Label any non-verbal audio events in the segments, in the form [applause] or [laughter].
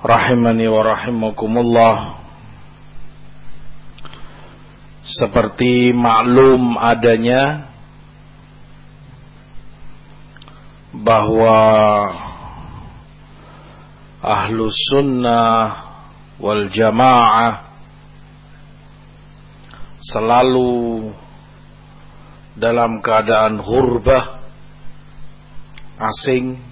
rahimani wa rahimakumullah. Seperti maklum adanya bahwa ahlus sunnah wal jamaah selalu dalam keadaan hurbah asing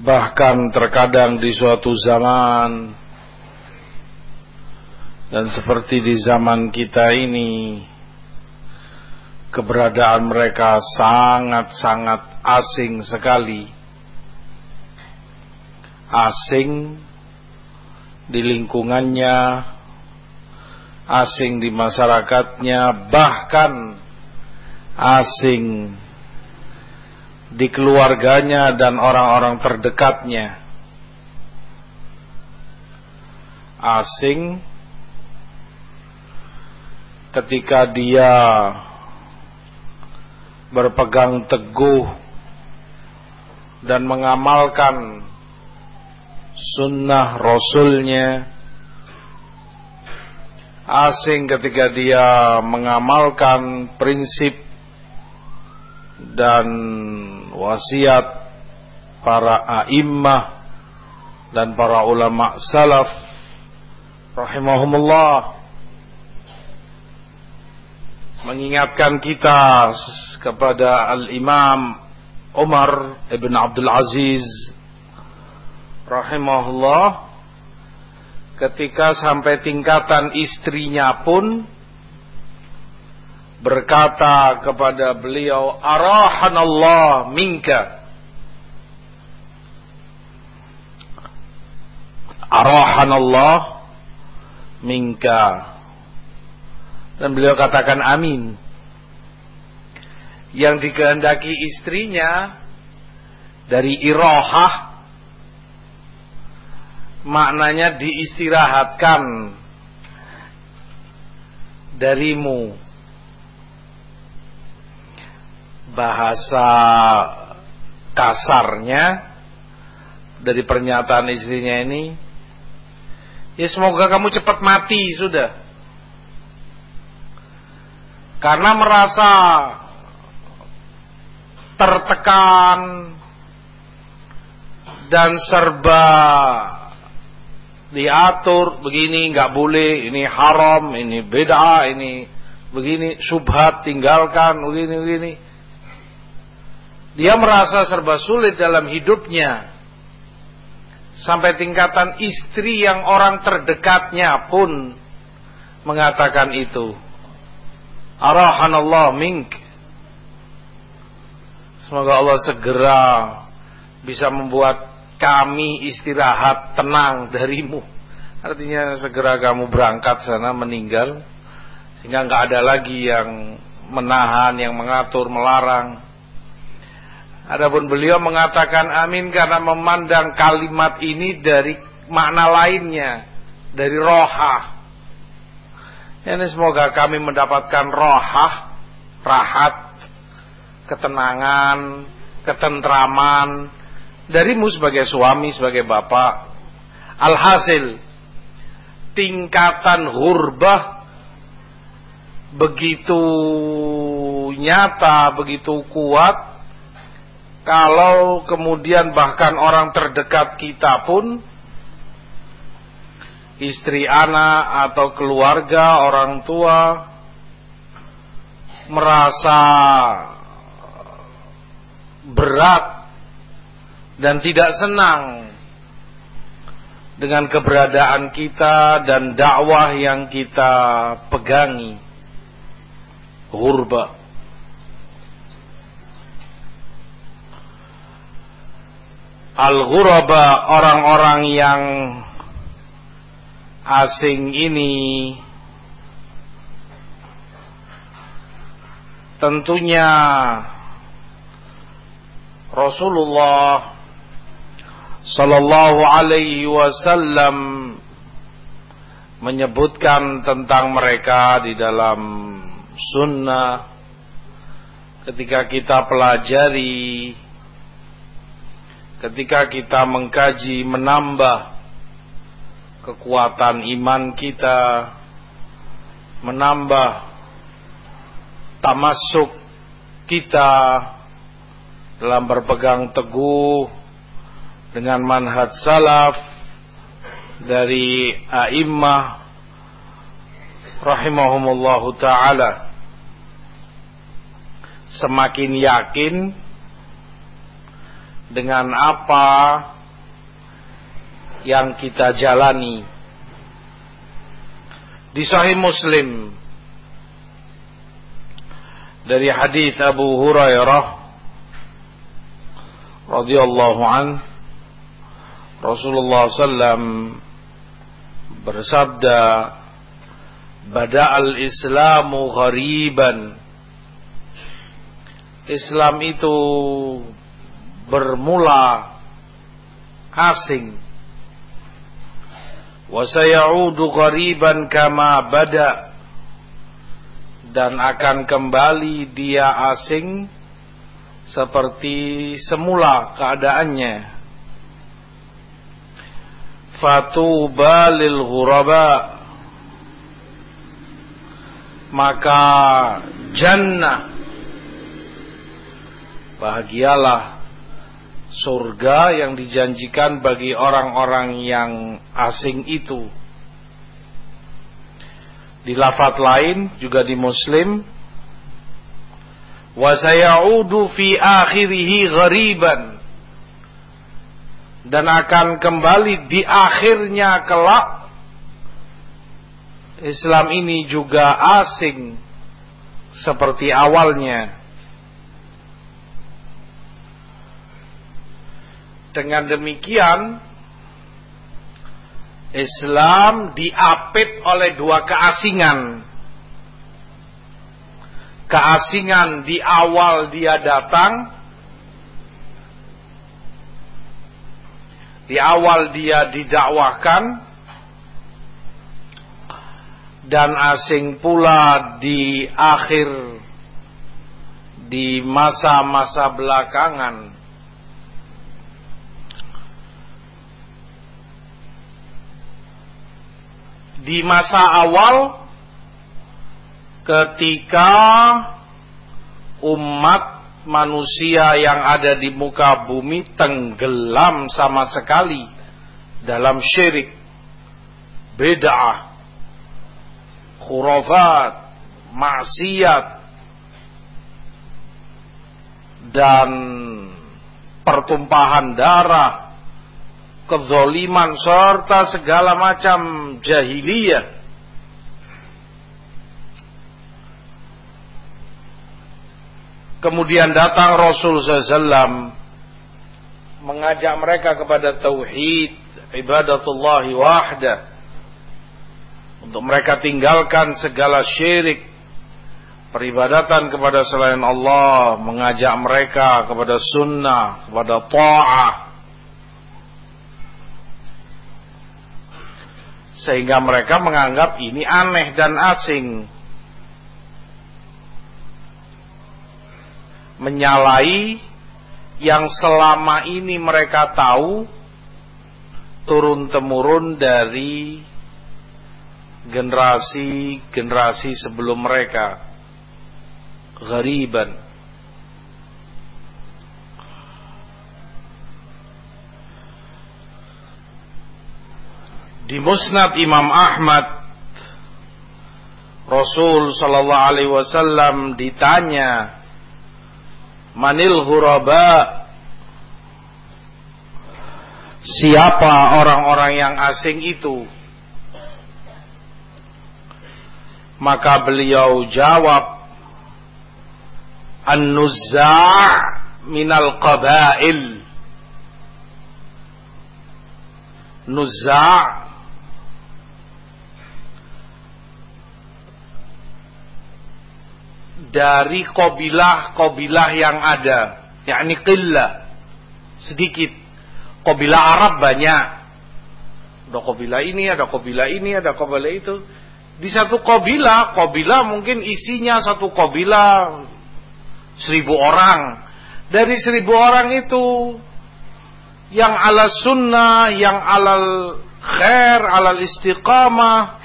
bahkan terkadang di suatu zaman dan seperti di zaman kita ini keberadaan mereka sangat-sangat asing sekali. Asing di lingkungannya asing di masyarakatnya bahkan asing di keluarganya dan orang-orang terdekatnya. Asing ketika dia berpegang teguh dan mengamalkan sunnah rasulnya asing ketika dia mengamalkan prinsip dan wasiat para a'immah dan para ulama salaf rahimahumullah mengingatkan kita kepada al-imam Umar ibn Abdul Aziz rahimahullah ketika sampai tingkatan istrinya pun berkata kepada beliau arahanallah minka. Arahanallah minka. Dan beliau katakan amin. Yang dikehendaki istrinya dari irohah maknanya diistirahatkan darimu bahasa kasarnya dari pernyataan istrinya ini ya semoga kamu cepat mati sudah. Karena merasa tertekan dan serba diatur begini nggak boleh ini haram ini beda ini begini subhat tinggalkan begini begini dia merasa serba sulit dalam hidupnya. Sampai tingkatan istri yang orang terdekatnya pun mengatakan itu. Arahanallah mink. Semoga Allah segera bisa membuat kami istirahat tenang darimu. Artinya segera kamu berangkat sana meninggal. Sehingga nggak ada lagi yang menahan, yang mengatur, melarang. Adapun beliau mengatakan amin karena memandang kalimat ini dari makna lainnya, dari rohah. Ini semoga kami mendapatkan rohah, rahat, ketenangan, ketentraman darimu sebagai suami, sebagai bapak. Alhasil, tingkatan hurbah begitu nyata, begitu kuat kalau kemudian bahkan orang terdekat kita pun istri anak atau keluarga orang tua merasa berat dan tidak senang dengan keberadaan kita dan dakwah yang kita pegangi. Hurba. Al-ghuraba orang-orang yang asing ini tentunya Rasulullah sallallahu alaihi wasallam menyebutkan tentang mereka di dalam sunnah. Ketika kita pelajari ketika kita mengkaji menambah kekuatan iman kita menambah tamasuk kita dalam berpegang teguh dengan manhaj salaf dari a'immah rahimahumullahu taala. Semakin yakin dengan apa yang kita jalani. Di sahih Muslim dari hadis Abu Hurairah radhiyallahu an Rasulullah sallam bersabda al islamu ghariban. Islam itu bermula asing. Wa sayaudu ghariban kama bada. Dan akan kembali dia asing seperti semula keadaannya. Fatuba lil ghuraba. Maka jannah bahagialah surga yang dijanjikan bagi orang-orang yang asing itu. Di lafat lain juga di Muslim wa sayaudu fi akhirih ghariban dan akan kembali di akhirnya kelak Islam ini juga asing seperti awalnya dengan demikian Islam diapit oleh dua keasingan. Keasingan di awal dia datang di awal dia didakwahkan dan asing pula di akhir di masa-masa belakangan di masa awal ketika umat manusia yang ada di muka bumi tenggelam sama sekali dalam syirik, bid'ah, khurafat, maksiat dan pertumpahan darah, kezoliman serta segala macam jahiliyah Kemudian datang Rasul SAW mengajak mereka kepada tauhid, ibadatullah wahda. Untuk mereka tinggalkan segala syirik, peribadatan kepada selain Allah, mengajak mereka kepada sunnah, kepada ta'ah. Sehingga mereka menganggap ini aneh dan asing. menyalahi yang selama ini mereka tahu turun temurun dari generasi-generasi sebelum mereka ghariban di Musnad Imam Ahmad Rasul sallallahu alaihi wasallam ditanya Manil huraba? Siapa orang-orang yang asing itu? Maka beliau jawab An-nuzza' minal qabail. Nuzza' dari kobilah-kobilah yang ada. Yakni qillah. Sedikit. Kobilah Arab banyak. Ada kobilah ini ada kobilah ini ada kobilah itu. Di satu kobilah kobilah mungkin isinya satu kobilah seribu orang. Dari seribu orang itu yang ala sunnah yang alal khair alal istiqamah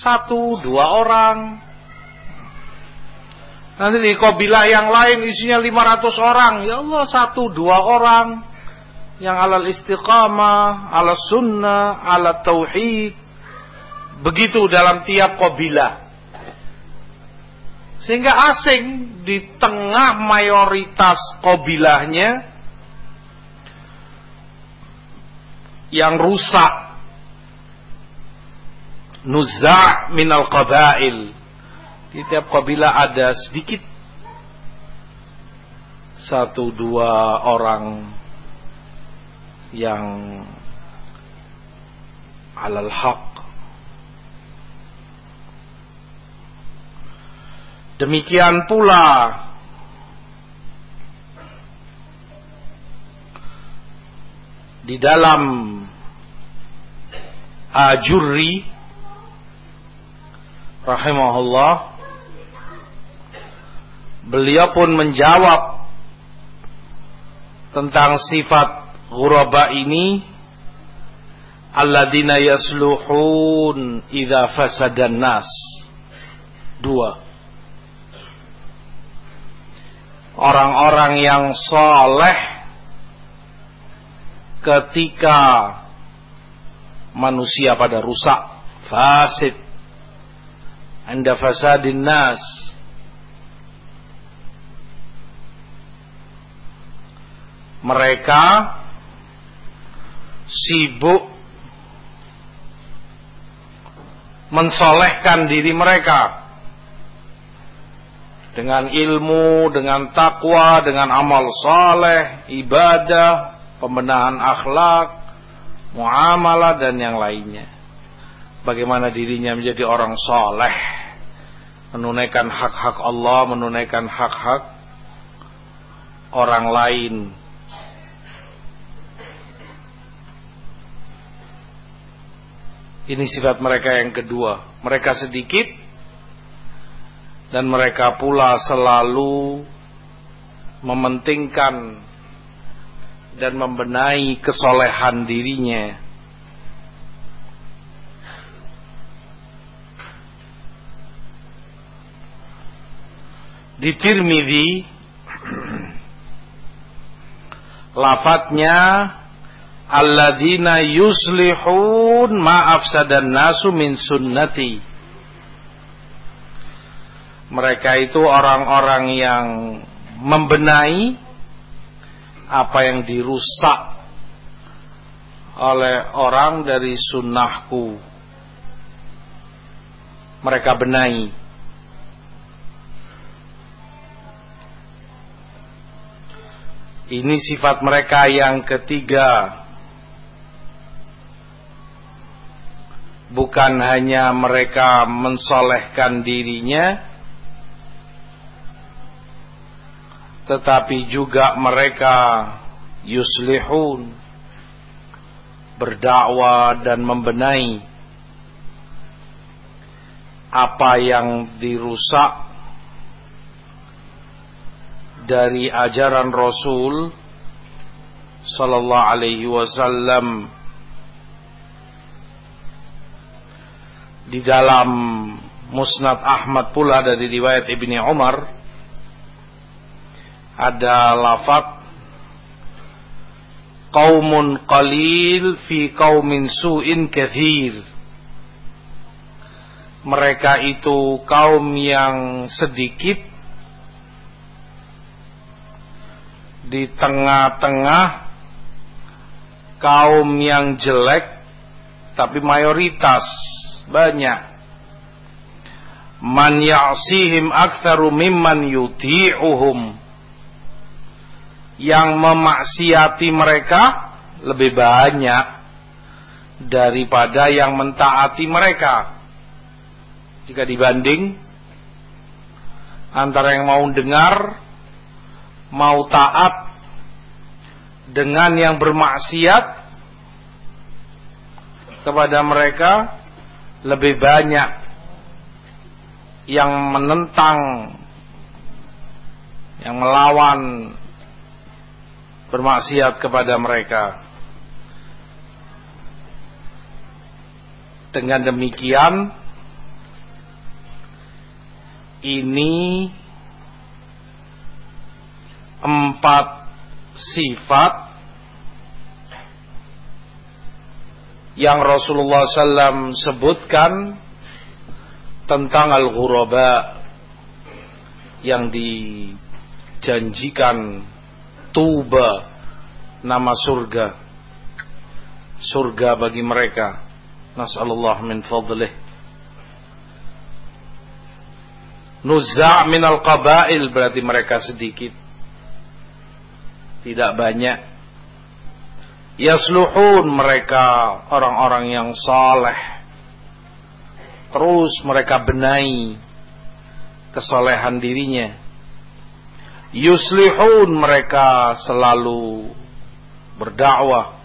satu dua orang Nanti di kabilah yang lain isinya 500 orang. Ya Allah satu dua orang. Yang alal istiqamah, ala sunnah, ala tauhid. Begitu dalam tiap kabilah. Sehingga asing di tengah mayoritas kabilahnya. Yang rusak. Nuzza' minal qabail di tiap kabilah ada sedikit. Satu dua orang yang alal haq. Demikian pula di dalam ajurri rahimahullah Beliau pun menjawab tentang sifat ghuraba ini alladzina yasluhun idza fasadan nas. Dua. Orang-orang yang soleh ketika manusia pada rusak, fasid, anda fasadin nas, mereka sibuk mensolehkan diri mereka dengan ilmu, dengan takwa, dengan amal soleh, ibadah, pembenahan akhlak, muamalah dan yang lainnya. Bagaimana dirinya menjadi orang soleh, menunaikan hak-hak Allah, menunaikan hak-hak orang lain, Ini sifat mereka yang kedua. Mereka sedikit dan mereka pula selalu mementingkan dan membenahi kesolehan dirinya. Di Tirmidzi [clears throat] lafadznya alladzina yuslihun ma afsadan nasu min sunnati. Mereka itu orang-orang yang membenahi apa yang dirusak oleh orang dari sunnahku. Mereka benahi. Ini sifat mereka yang ketiga bukan hanya mereka mensolehkan dirinya tetapi juga mereka yuslihun berdakwah dan membenahi apa yang dirusak dari ajaran Rasul sallallahu alaihi wasallam di dalam Musnad Ahmad pula dari riwayat Ibni Umar. Ada lafaz qaumun qalil fi qaumin su'in kathir. Mereka itu kaum yang sedikit di tengah-tengah kaum yang jelek tapi mayoritas banyak man ya'sihim aktsaru mimman yuti'uhum yang memaksiati mereka lebih banyak daripada yang mentaati mereka. Jika dibanding antara yang mau dengar, mau taat dengan yang bermaksiat kepada mereka lebih banyak yang menentang yang melawan bermaksiat kepada mereka. Dengan demikian ini empat sifat yang Rasulullah SAW sebutkan tentang al-ghuraba yang dijanjikan tuba nama surga surga bagi mereka. Nasallallahu min fadlih. Nuzza' min al-qabail berarti mereka sedikit. Tidak banyak yasluhun mereka orang-orang yang saleh. Terus mereka benahi kesolehan dirinya. Yuslihun mereka selalu berdakwah.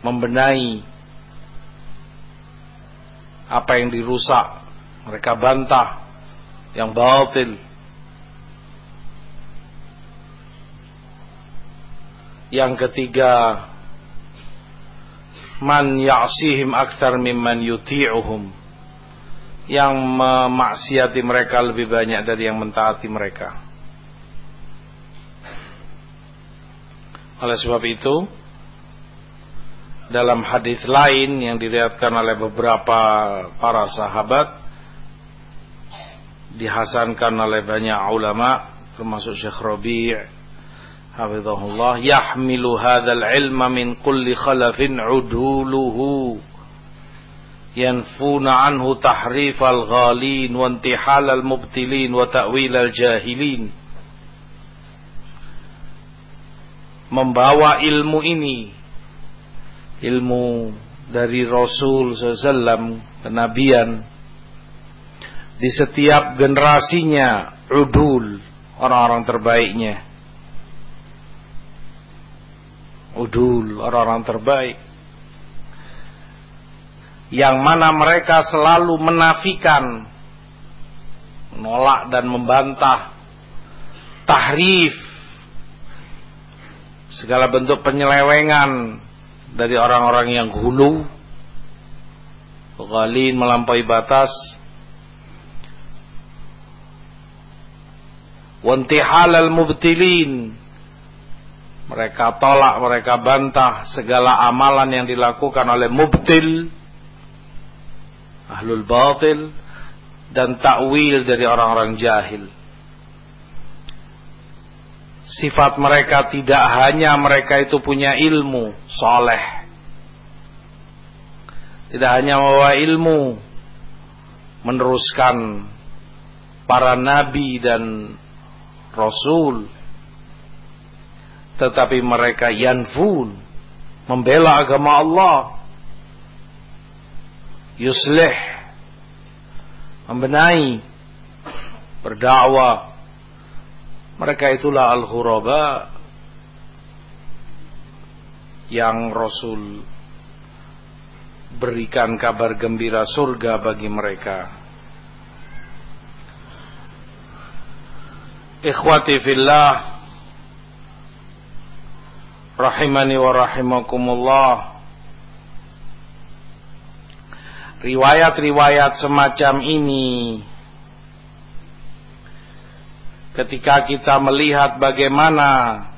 Membenahi apa yang dirusak. Mereka bantah yang batil yang ketiga man ya'sihim akthar mimman yuti'uhum yang memaksiati mereka lebih banyak dari yang mentaati mereka. Oleh sebab itu, dalam hadis lain yang dilihatkan oleh beberapa para sahabat, dihasankan oleh banyak ulama, termasuk Syekh Rabi' Hafizahullah, yahmilu hadzal ilma min kulli khalafin uduluhu yanfuna anhu tahrifal ghalin wa intihalal mubtilin wa ta'wilal jahilin. Membawa ilmu ini ilmu dari Rasul SAW kenabian di setiap generasinya udul orang-orang terbaiknya udul orang-orang terbaik. Yang mana mereka selalu menafikan menolak dan membantah tahrif segala bentuk penyelewengan dari orang-orang yang hulu ghalin melampaui batas. Wantihal al-mubtilin mereka tolak, mereka bantah segala amalan yang dilakukan oleh mubtil ahlul batil dan takwil dari orang-orang jahil. Sifat mereka tidak hanya mereka itu punya ilmu soleh. Tidak hanya membawa ilmu meneruskan para nabi dan rasul. Tetapi mereka yanfun membela agama Allah. Yuslih membenahi berdakwah. Mereka itulah al-ghuraba yang Rasul berikan kabar gembira surga bagi mereka. Ikhwati fillah rahimani wa rahimakumullah. Riwayat-riwayat semacam ini ketika kita melihat bagaimana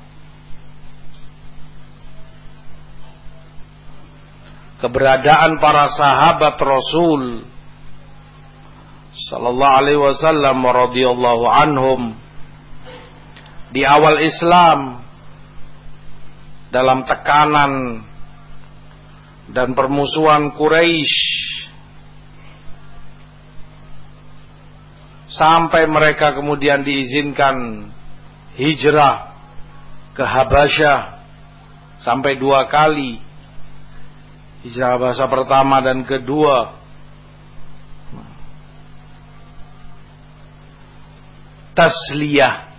keberadaan para sahabat Rasul sallallahu alaihi wasallam radhiyallahu anhum di awal Islam dalam tekanan dan permusuhan Quraisy sampai mereka kemudian diizinkan hijrah ke Habasyah sampai dua kali. Hijrah bahasa pertama dan kedua. Tasliyah.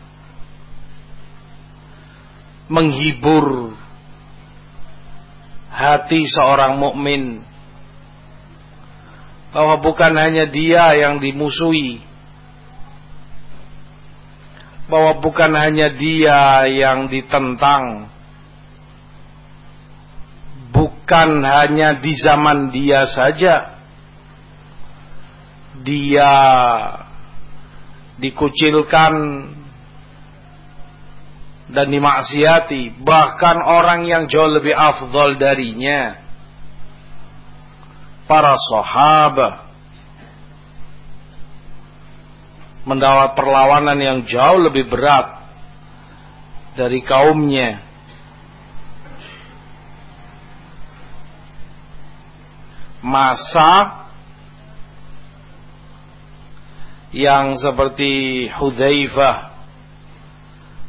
Menghibur hati seorang mukmin. Bahwa bukan hanya dia yang dimusuhi. Bahwa bukan hanya dia yang ditentang. Bukan hanya di zaman dia saja. Dia dikucilkan dan dimaksiati bahkan orang yang jauh lebih afdol darinya. Para sahabat mendapat perlawanan yang jauh lebih berat dari kaumnya. Masa yang seperti Hudzaifah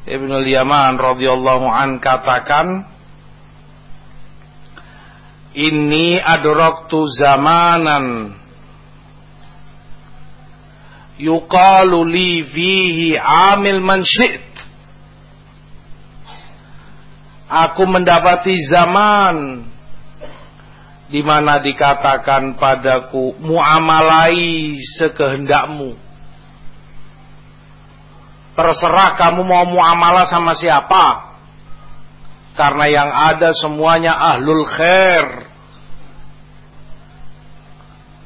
Ibnu Yaman radhiyallahu an katakan Inni adraktu zamanan yuqalu li fihi amil man syi't. Aku mendapati zaman di mana dikatakan padaku muamalai sekehendakmu Terserah kamu mau muamalah sama siapa. Karena yang ada semuanya ahlul khair.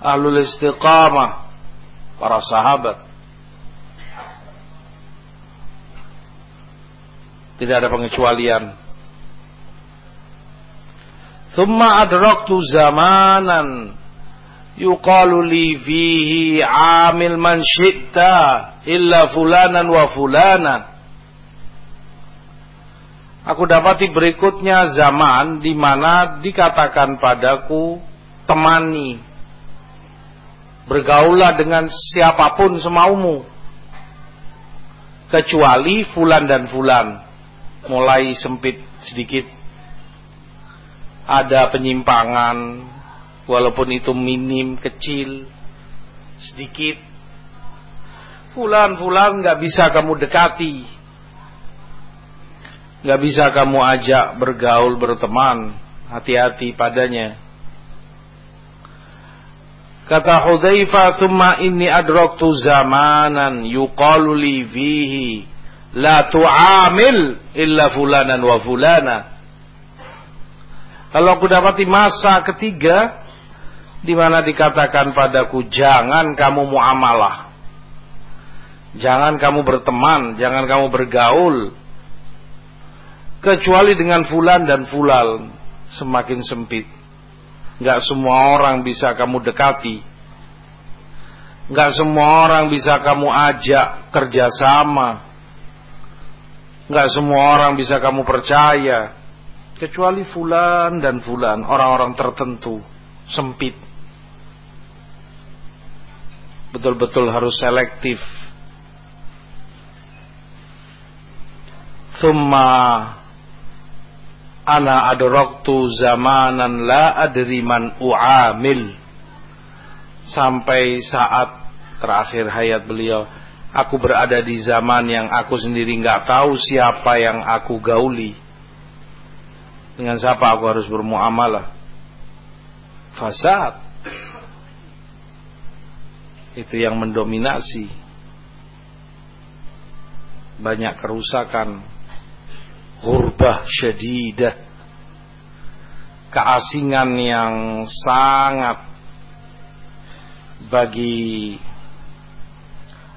Ahlul istiqamah. Para sahabat. Tidak ada pengecualian. Thumma adraktu zamanan yuqalu amil man syi'ta illa fulanan wa fulana Aku dapati berikutnya zaman di mana dikatakan padaku temani bergaulah dengan siapa pun semaumu. Kecuali fulan dan fulan mulai sempit sedikit. Ada penyimpangan walaupun itu minim, kecil, sedikit. Fulan-fulan nggak bisa kamu dekati, nggak bisa kamu ajak bergaul berteman, hati-hati padanya. Kata Hudzaifah, "Tsumma inni adraktu zamanan yuqalu li fihi la tu'amil illa fulanan wa fulana." Kalau aku dapati masa ketiga di mana dikatakan padaku jangan kamu muamalah. Jangan kamu berteman, jangan kamu bergaul kecuali dengan fulan dan fulal semakin sempit. Gak semua orang bisa kamu dekati. Gak semua orang bisa kamu ajak kerjasama. Gak semua orang bisa kamu percaya. Kecuali fulan dan fulan, orang-orang tertentu, sempit betul-betul harus selektif. Thumma ana adraktu zamanan la adri man uamil. Sampai saat terakhir hayat beliau aku berada di zaman yang aku sendiri nggak tahu siapa yang aku gauli. Dengan siapa aku harus bermuamalah? Fasad itu yang mendominasi. Banyak kerusakan. Hurbah syadidah. Keasingan yang sangat bagi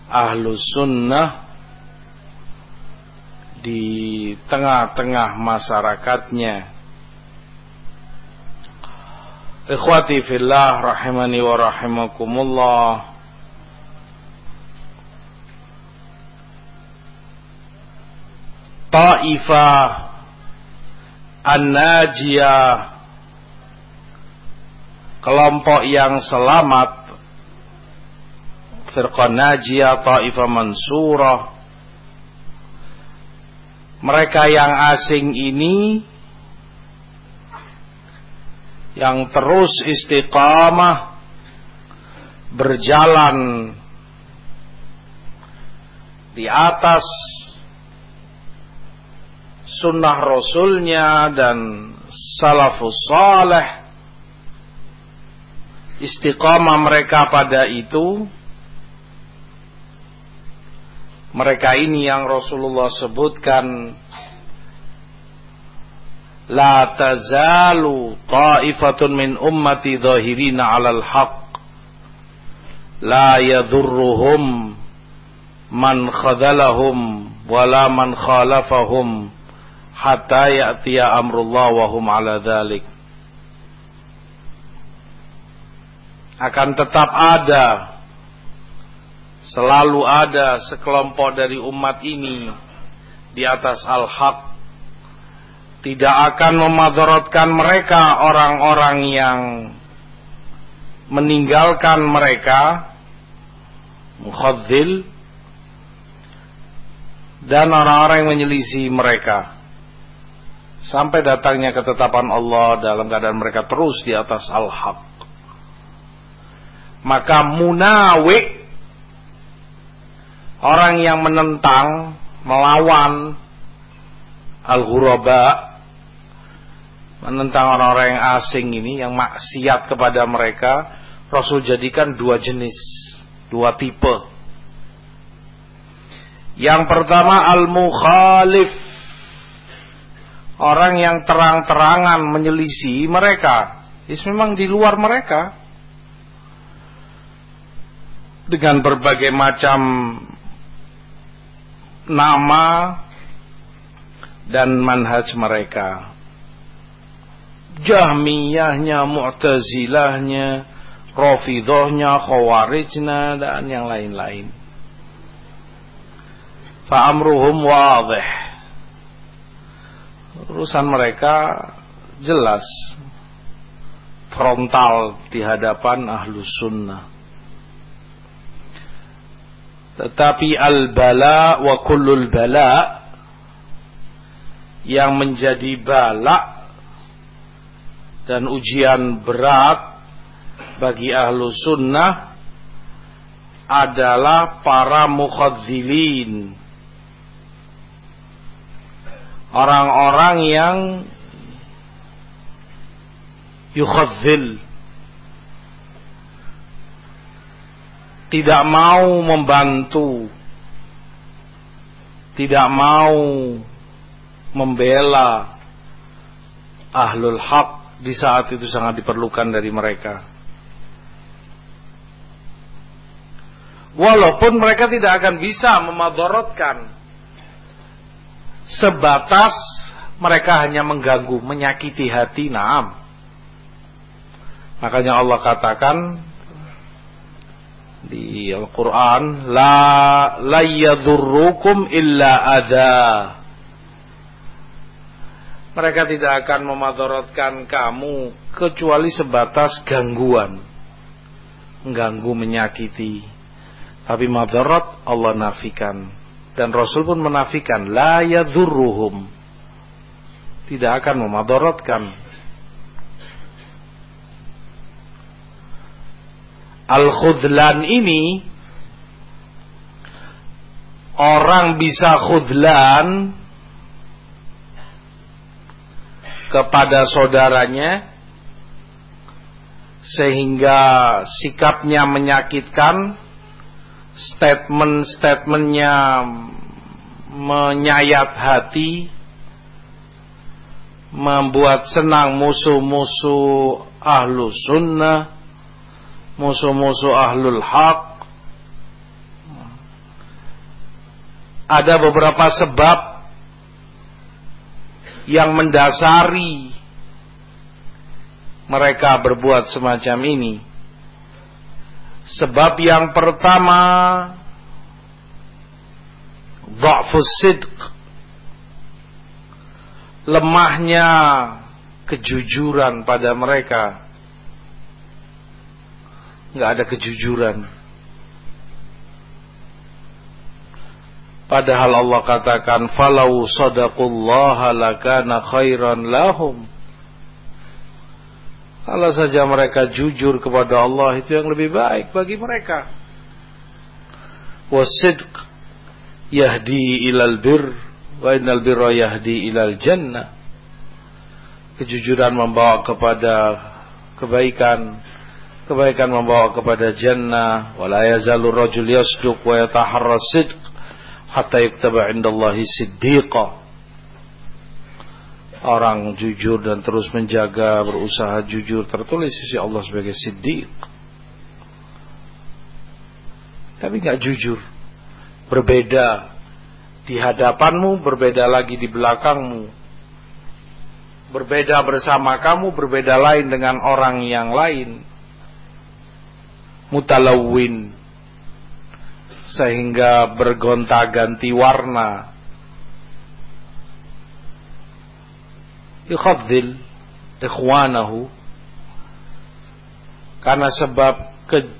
ahlu sunnah di tengah-tengah masyarakatnya. Ikhwati fillah rahimani wa rahimakumullah. Taifah An-Najiyah kelompok yang selamat Firqah Najiyah Taifah Mansurah mereka yang asing ini yang terus istiqamah berjalan di atas sunnah rasulnya dan salafus saleh. Istiqamah mereka pada itu mereka ini yang Rasulullah sebutkan La tazalu ta'ifatun min ummati zahirina 'alal haqq la yadhurruhum man khadalahum wala man khalafahum hatta ya'tiya amrullah wa hum 'ala dhalik. Akan tetap ada selalu ada sekelompok dari umat ini di atas al-haq. Tidak akan memadaratkan mereka orang-orang yang meninggalkan mereka mukhadzil dan orang-orang yang menyelisih mereka sampai datangnya ketetapan Allah dalam keadaan mereka terus di atas al-haq. Maka munawik orang yang menentang melawan al-ghuraba menentang orang-orang yang asing ini yang maksiat kepada mereka Rasul jadikan dua jenis dua tipe. Yang pertama al-mukhalif orang yang terang-terangan menyelisih mereka itu memang di luar mereka dengan berbagai macam nama dan manhaj mereka Jahmiyahnya, Mu'tazilahnya, Rafidhahnya, Khawarijnya dan yang lain-lain. Fa'amruhum wadih. Urusan mereka jelas frontal di hadapan ahlu sunnah. Tetapi al-bala wa kullul bala yang menjadi balak dan ujian berat bagi ahlu sunnah adalah para mukhadzilin orang-orang yang yukhadzil tidak mau membantu. Tidak mau membela ahlul haq. Di saat itu sangat diperlukan dari mereka. Walaupun mereka tidak akan bisa memadorotkan sebatas mereka hanya mengganggu, menyakiti hati, naam. Makanya Allah katakan di Al-Quran, La la yadurrukum illa adha mereka tidak akan memadorotkan kamu kecuali sebatas gangguan. Mengganggu, menyakiti. Tapi madorot Allah nafikan. Dan Rasul pun menafikan. La yadhurruhum. Tidak akan memadorotkan. Al-khudlan ini. Orang bisa khudlan kepada saudaranya sehingga sikapnya menyakitkan statement-statementnya menyayat hati membuat senang musuh-musuh ahlu sunnah musuh-musuh ahlul haq ada beberapa sebab yang mendasari mereka berbuat semacam ini? Sebab yang pertama Dha'fus sidq. Lemahnya kejujuran pada mereka. Nggak ada kejujuran. Padahal Allah katakan falau sadaqullah lakana khairan lahum. Kalau saja mereka jujur kepada Allah itu yang lebih baik bagi mereka. Wasidq yahdi ilal bir wa innal birra yahdi ilal jannah. Kejujuran membawa kepada kebaikan, kebaikan membawa kepada jannah. Wala yazalu rajul yasduq wa yataharra sidq hatta yuktaba indallahi siddiqa orang jujur dan terus menjaga berusaha jujur tertulis sisi Allah sebagai siddiq. Tapi nggak jujur. Berbeda di hadapanmu berbeda lagi di belakangmu. Berbeda bersama kamu berbeda lain dengan orang yang lain. Mutalawin. Sehingga bergonta-ganti warna. Yukhadzil ikhwanahu karena sebab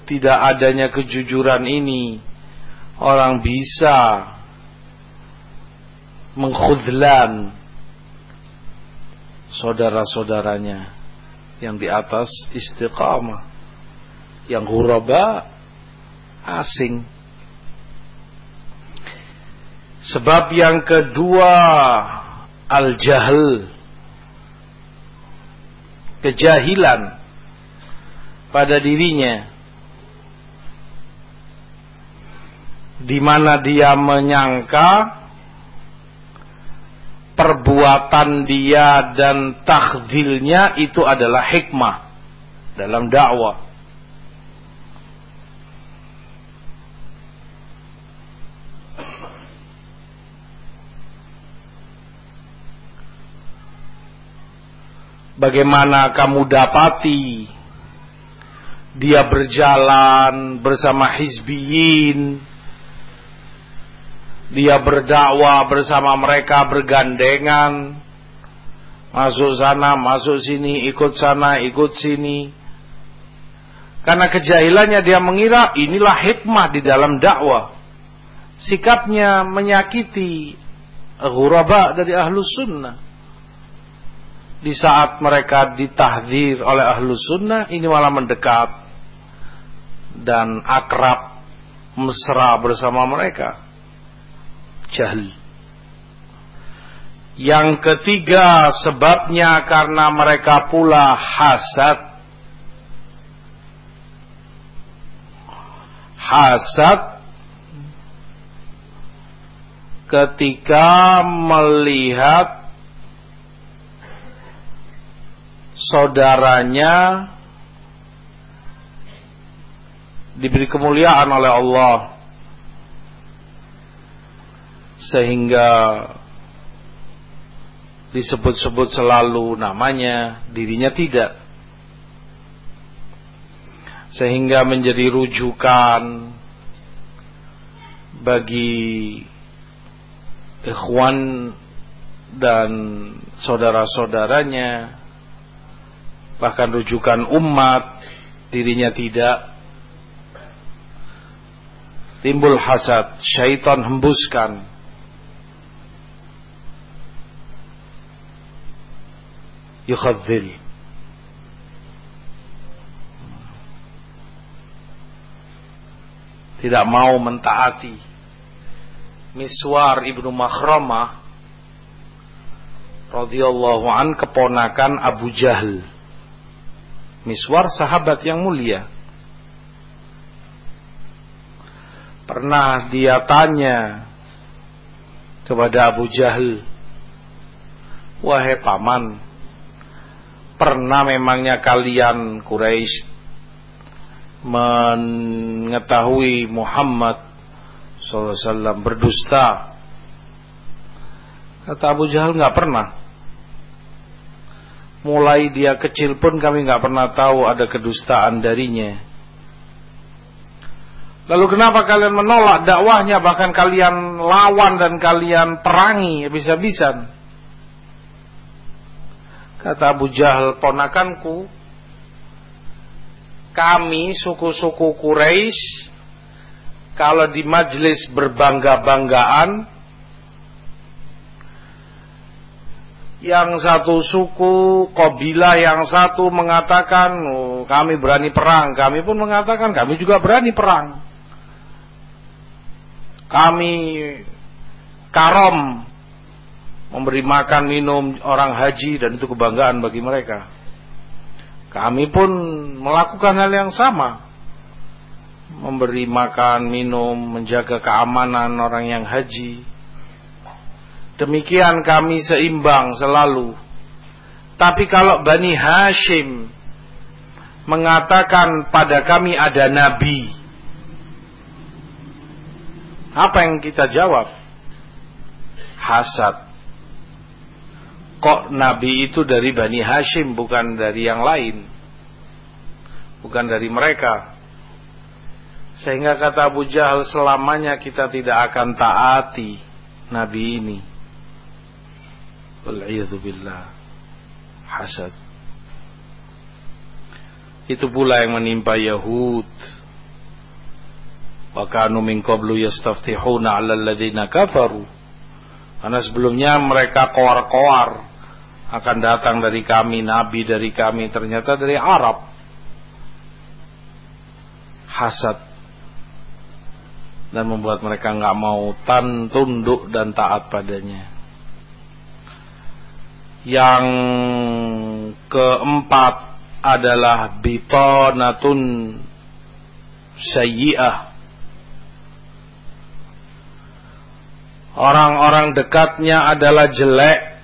tidak adanya kejujuran ini orang bisa mengkhudlan saudara-saudaranya yang di atas istiqamah yang huraba asing. Sebab yang kedua al-jahl kejahilan pada dirinya. Di mana dia menyangka perbuatan dia dan takdilnya itu adalah hikmah dalam dakwah bagaimana kamu dapati dia berjalan bersama hizbiyin? Dia berdakwah bersama mereka bergandengan. Masuk sana masuk sini ikut sana ikut sini. Karena kejahilannya dia mengira inilah hikmah di dalam dakwah. Sikapnya menyakiti ghuraba dari ahlus sunnah di saat mereka ditahdir oleh ahlu sunnah ini malah mendekat dan akrab mesra bersama mereka. Jahil. Yang ketiga sebabnya karena mereka pula hasad. Hasad ketika melihat saudaranya diberi kemuliaan oleh Allah. Sehingga disebut-sebut selalu namanya dirinya tidak. Sehingga menjadi rujukan bagi ikhwan dan saudara-saudaranya bahkan rujukan umat dirinya tidak. Timbul hasad syaitan hembuskan. Yukhadzil. Tidak mau mentaati. Miswar ibnu Makhramah radhiyallahu an keponakan Abu Jahal Miswar sahabat yang mulia. Pernah dia tanya kepada Abu Jahal, "Wahai paman, pernah memangnya kalian Quraisy mengetahui Muhammad SAW berdusta?" Kata Abu Jahal, nggak pernah. Mulai dia kecil pun kami nggak pernah tahu ada kedustaan darinya. Lalu kenapa kalian menolak dakwahnya bahkan kalian lawan dan kalian perangi bisa-bisan? Kata Abu Jahal ponakanku, kami suku-suku Quraisy kalau di majelis berbangga-banggaan yang satu suku, kabilah yang satu mengatakan oh, kami berani perang, kami pun mengatakan kami juga berani perang. Kami karom memberi makan minum orang haji dan itu kebanggaan bagi mereka. Kami pun melakukan hal yang sama. Memberi makan, minum, menjaga keamanan orang yang haji Demikian kami seimbang selalu. Tapi kalau Bani Hashim mengatakan pada kami ada nabi, apa yang kita jawab? Hasad. Kok nabi itu dari Bani Hashim bukan dari yang lain? Bukan dari mereka. Sehingga kata Abu Jahal selamanya kita tidak akan taati nabi ini. Wal'iyadu billah. Hasad. Itu pula yang menimpa Yahud. Wa kanu min qablu yastaftihuna 'ala alladhina kafaru. Karena sebelumnya mereka koar-koar akan datang dari kami, nabi dari kami, ternyata dari Arab. Hasad. Dan membuat mereka nggak mau tan tunduk dan taat padanya. Yang keempat adalah bitonatun sayyi'ah. Orang-orang dekatnya adalah jelek.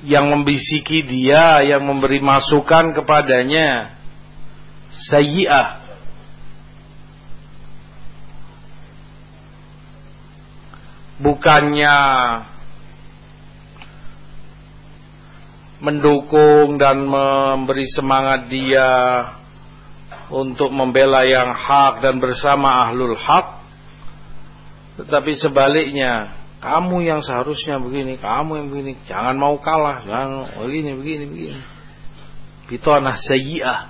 Yang membisiki dia, yang memberi masukan kepadanya. Sayyi'ah. Bukannya mendukung dan memberi semangat dia untuk membela yang hak dan bersama ahlul hak tetapi sebaliknya kamu yang seharusnya begini kamu yang begini jangan mau kalah jangan begini begini begini. Bitonah sayyi'ah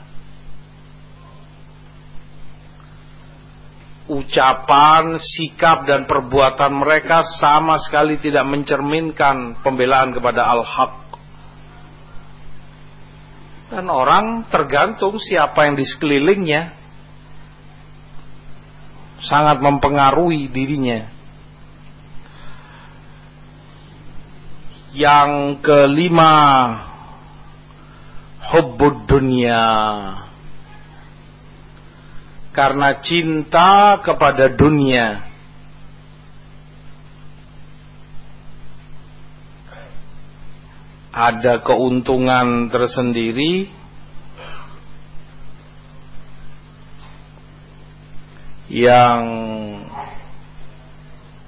ucapan, sikap dan perbuatan mereka sama sekali tidak mencerminkan pembelaan kepada al-haq. Dan orang tergantung siapa yang di sekelilingnya sangat mempengaruhi dirinya. Yang kelima, hubbud dunia karena cinta kepada dunia. Ada keuntungan tersendiri yang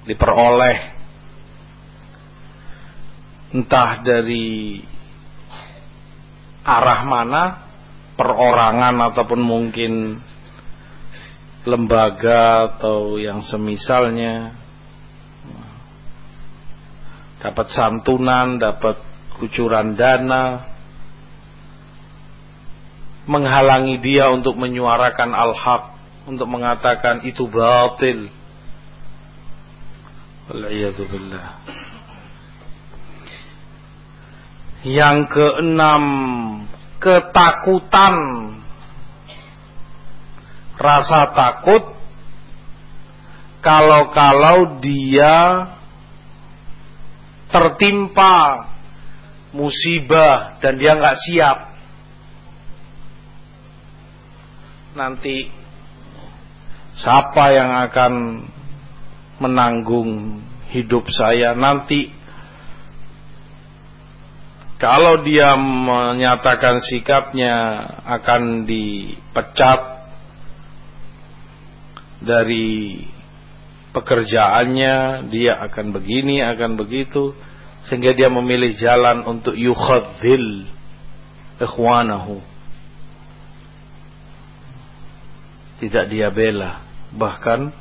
diperoleh entah dari arah mana perorangan ataupun mungkin lembaga atau yang semisalnya. Dapat santunan, dapat kucuran dana. Menghalangi dia untuk menyuarakan al-haq untuk mengatakan itu batil. Billah yang keenam ketakutan rasa takut kalau-kalau dia tertimpa musibah dan dia nggak siap. Nanti siapa yang akan menanggung hidup saya? Nanti kalau dia menyatakan sikapnya akan dipecat dari pekerjaannya, dia akan begini, akan begitu, sehingga dia memilih jalan untuk yukhadzil ikhwanahu. Tidak dia bela, bahkan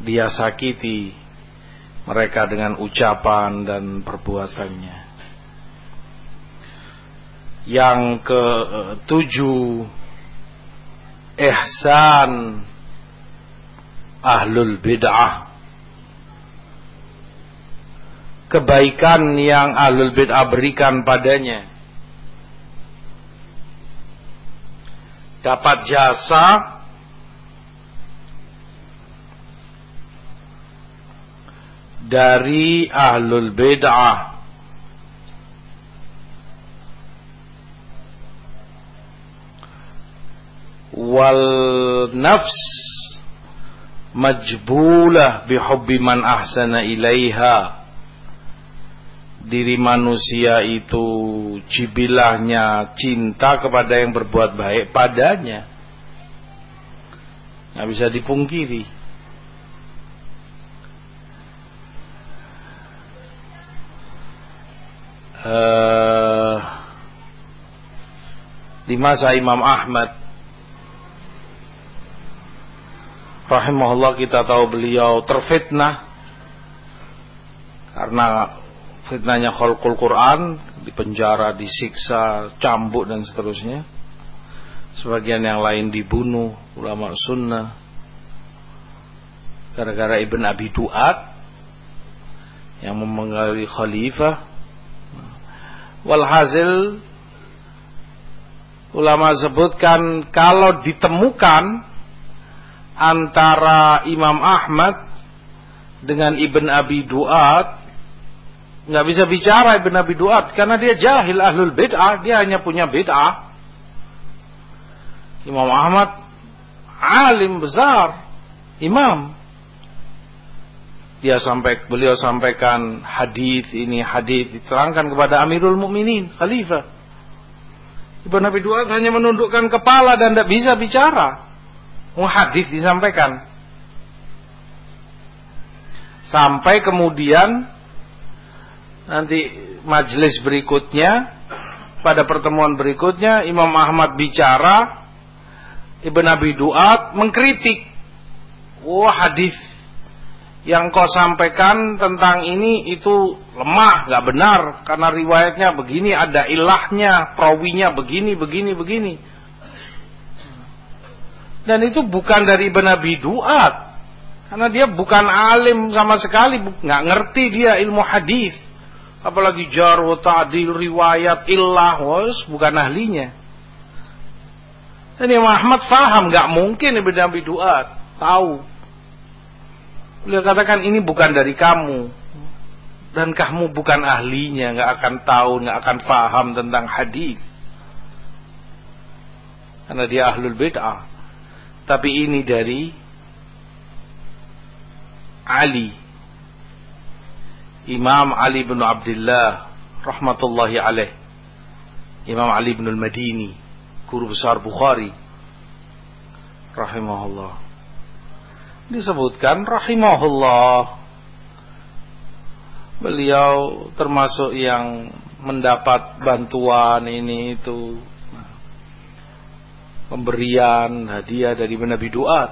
dia sakiti mereka dengan ucapan dan perbuatannya. Yang ke tujuh ihsan ahlul bid'ah. Kebaikan yang ahlul bid'ah berikan padanya. Dapat jasa. Dari ahlul bid'ah. Wal nafs majbulah bihubbi man ahsana ilaiha. Diri manusia itu jibilahnya cinta kepada yang berbuat baik padanya. Nggak bisa dipungkiri. Uh, di masa Imam Ahmad rahimahullah kita tahu beliau terfitnah karena fitnahnya khalqul Quran dipenjara, disiksa, cambuk dan seterusnya. Sebagian yang lain dibunuh ulama sunnah gara-gara Ibn Abi Duat yang memengaruhi khalifah. Walhasil ulama sebutkan kalau ditemukan antara Imam Ahmad dengan Ibn Abi Duat. Nggak bisa bicara Ibn Abi Duat karena dia jahil ahlul bid'ah dia hanya punya bid'ah. Imam Ahmad alim besar imam. Dia sampai beliau sampaikan hadis ini hadis diterangkan kepada Amirul Mukminin khalifah. Ibn Abi Duat hanya menundukkan kepala dan tidak bisa bicara Oh hadis disampaikan. Sampai kemudian nanti majelis berikutnya pada pertemuan berikutnya Imam Ahmad bicara Ibn Abi Duat mengkritik wah oh, hadis yang kau sampaikan tentang ini itu lemah, nggak benar karena riwayatnya begini, ada ilahnya, perawinya begini, begini, begini. Dan itu bukan dari Ibn Abi Duat. Karena dia bukan alim sama sekali. nggak ngerti dia ilmu hadis. Apalagi jarwa ta'dil, riwayat, illah. Was, bukan ahlinya. Dan Imam Ahmad faham. nggak mungkin Ibn Abi Duat. Tahu. Beliau katakan ini bukan dari kamu. Dan kamu bukan ahlinya. nggak akan tahu, nggak akan faham tentang hadis. Karena dia ahlul bid'ah. Tapi ini dari Ali. Imam Ali bin Abdullah rahmatullahi alaih. Imam Ali bin Al-Madini guru besar Bukhari. Rahimahullah. Disebutkan rahimahullah. Beliau termasuk yang mendapat bantuan ini itu pemberian hadiah dari Nabi Duat.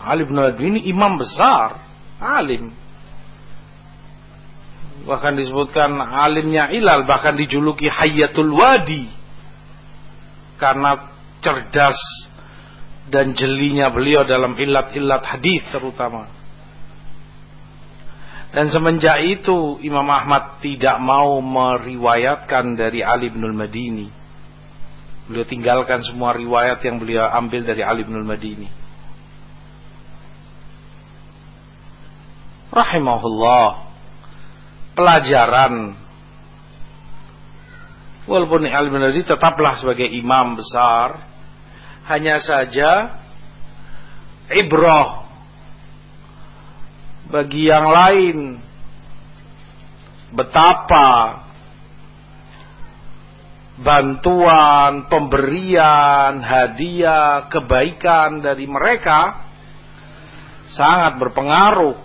Ali bin Abi ini imam besar, alim. Bahkan disebutkan alimnya Ilal, bahkan dijuluki Hayatul Wadi. Karena cerdas dan jelinya beliau dalam ilat-ilat hadis terutama. Dan semenjak itu Imam Ahmad tidak mau meriwayatkan dari Ali bin Madini Beliau tinggalkan semua riwayat yang beliau ambil dari Ali bin Al-Madini. Rahimahullah. Pelajaran. Walaupun Ali bin Al-Madini tetaplah sebagai imam besar. Hanya saja ibrah bagi yang lain betapa bantuan, pemberian, hadiah, kebaikan dari mereka sangat berpengaruh.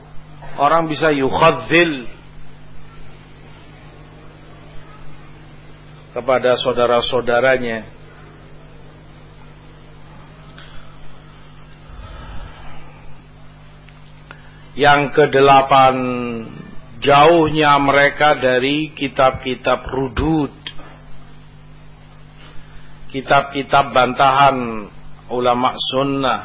Orang bisa yukhadzil kepada saudara-saudaranya. Yang kedelapan jauhnya mereka dari kitab-kitab rudud kitab-kitab bantahan ulama sunnah.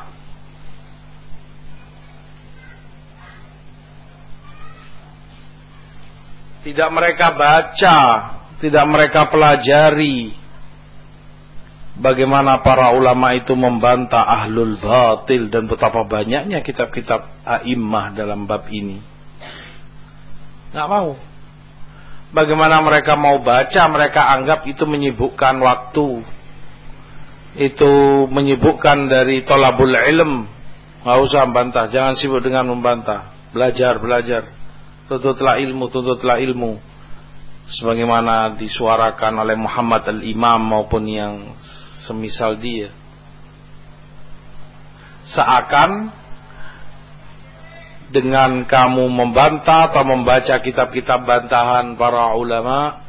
Tidak mereka baca tidak mereka pelajari bagaimana para ulama itu membantah ahlul batil dan betapa banyaknya kitab-kitab a'immah dalam bab ini. Nggak mau. Bagaimana mereka mau baca mereka anggap itu menyibukkan waktu itu menyibukkan dari tolabul ilm. Nggak usah membantah. Jangan sibuk dengan membantah. Belajar belajar. Tuntutlah ilmu tuntutlah ilmu. Sebagaimana disuarakan oleh Muhammad al-Imam maupun yang semisal dia. Seakan dengan kamu membantah atau membaca kitab-kitab bantahan para ulama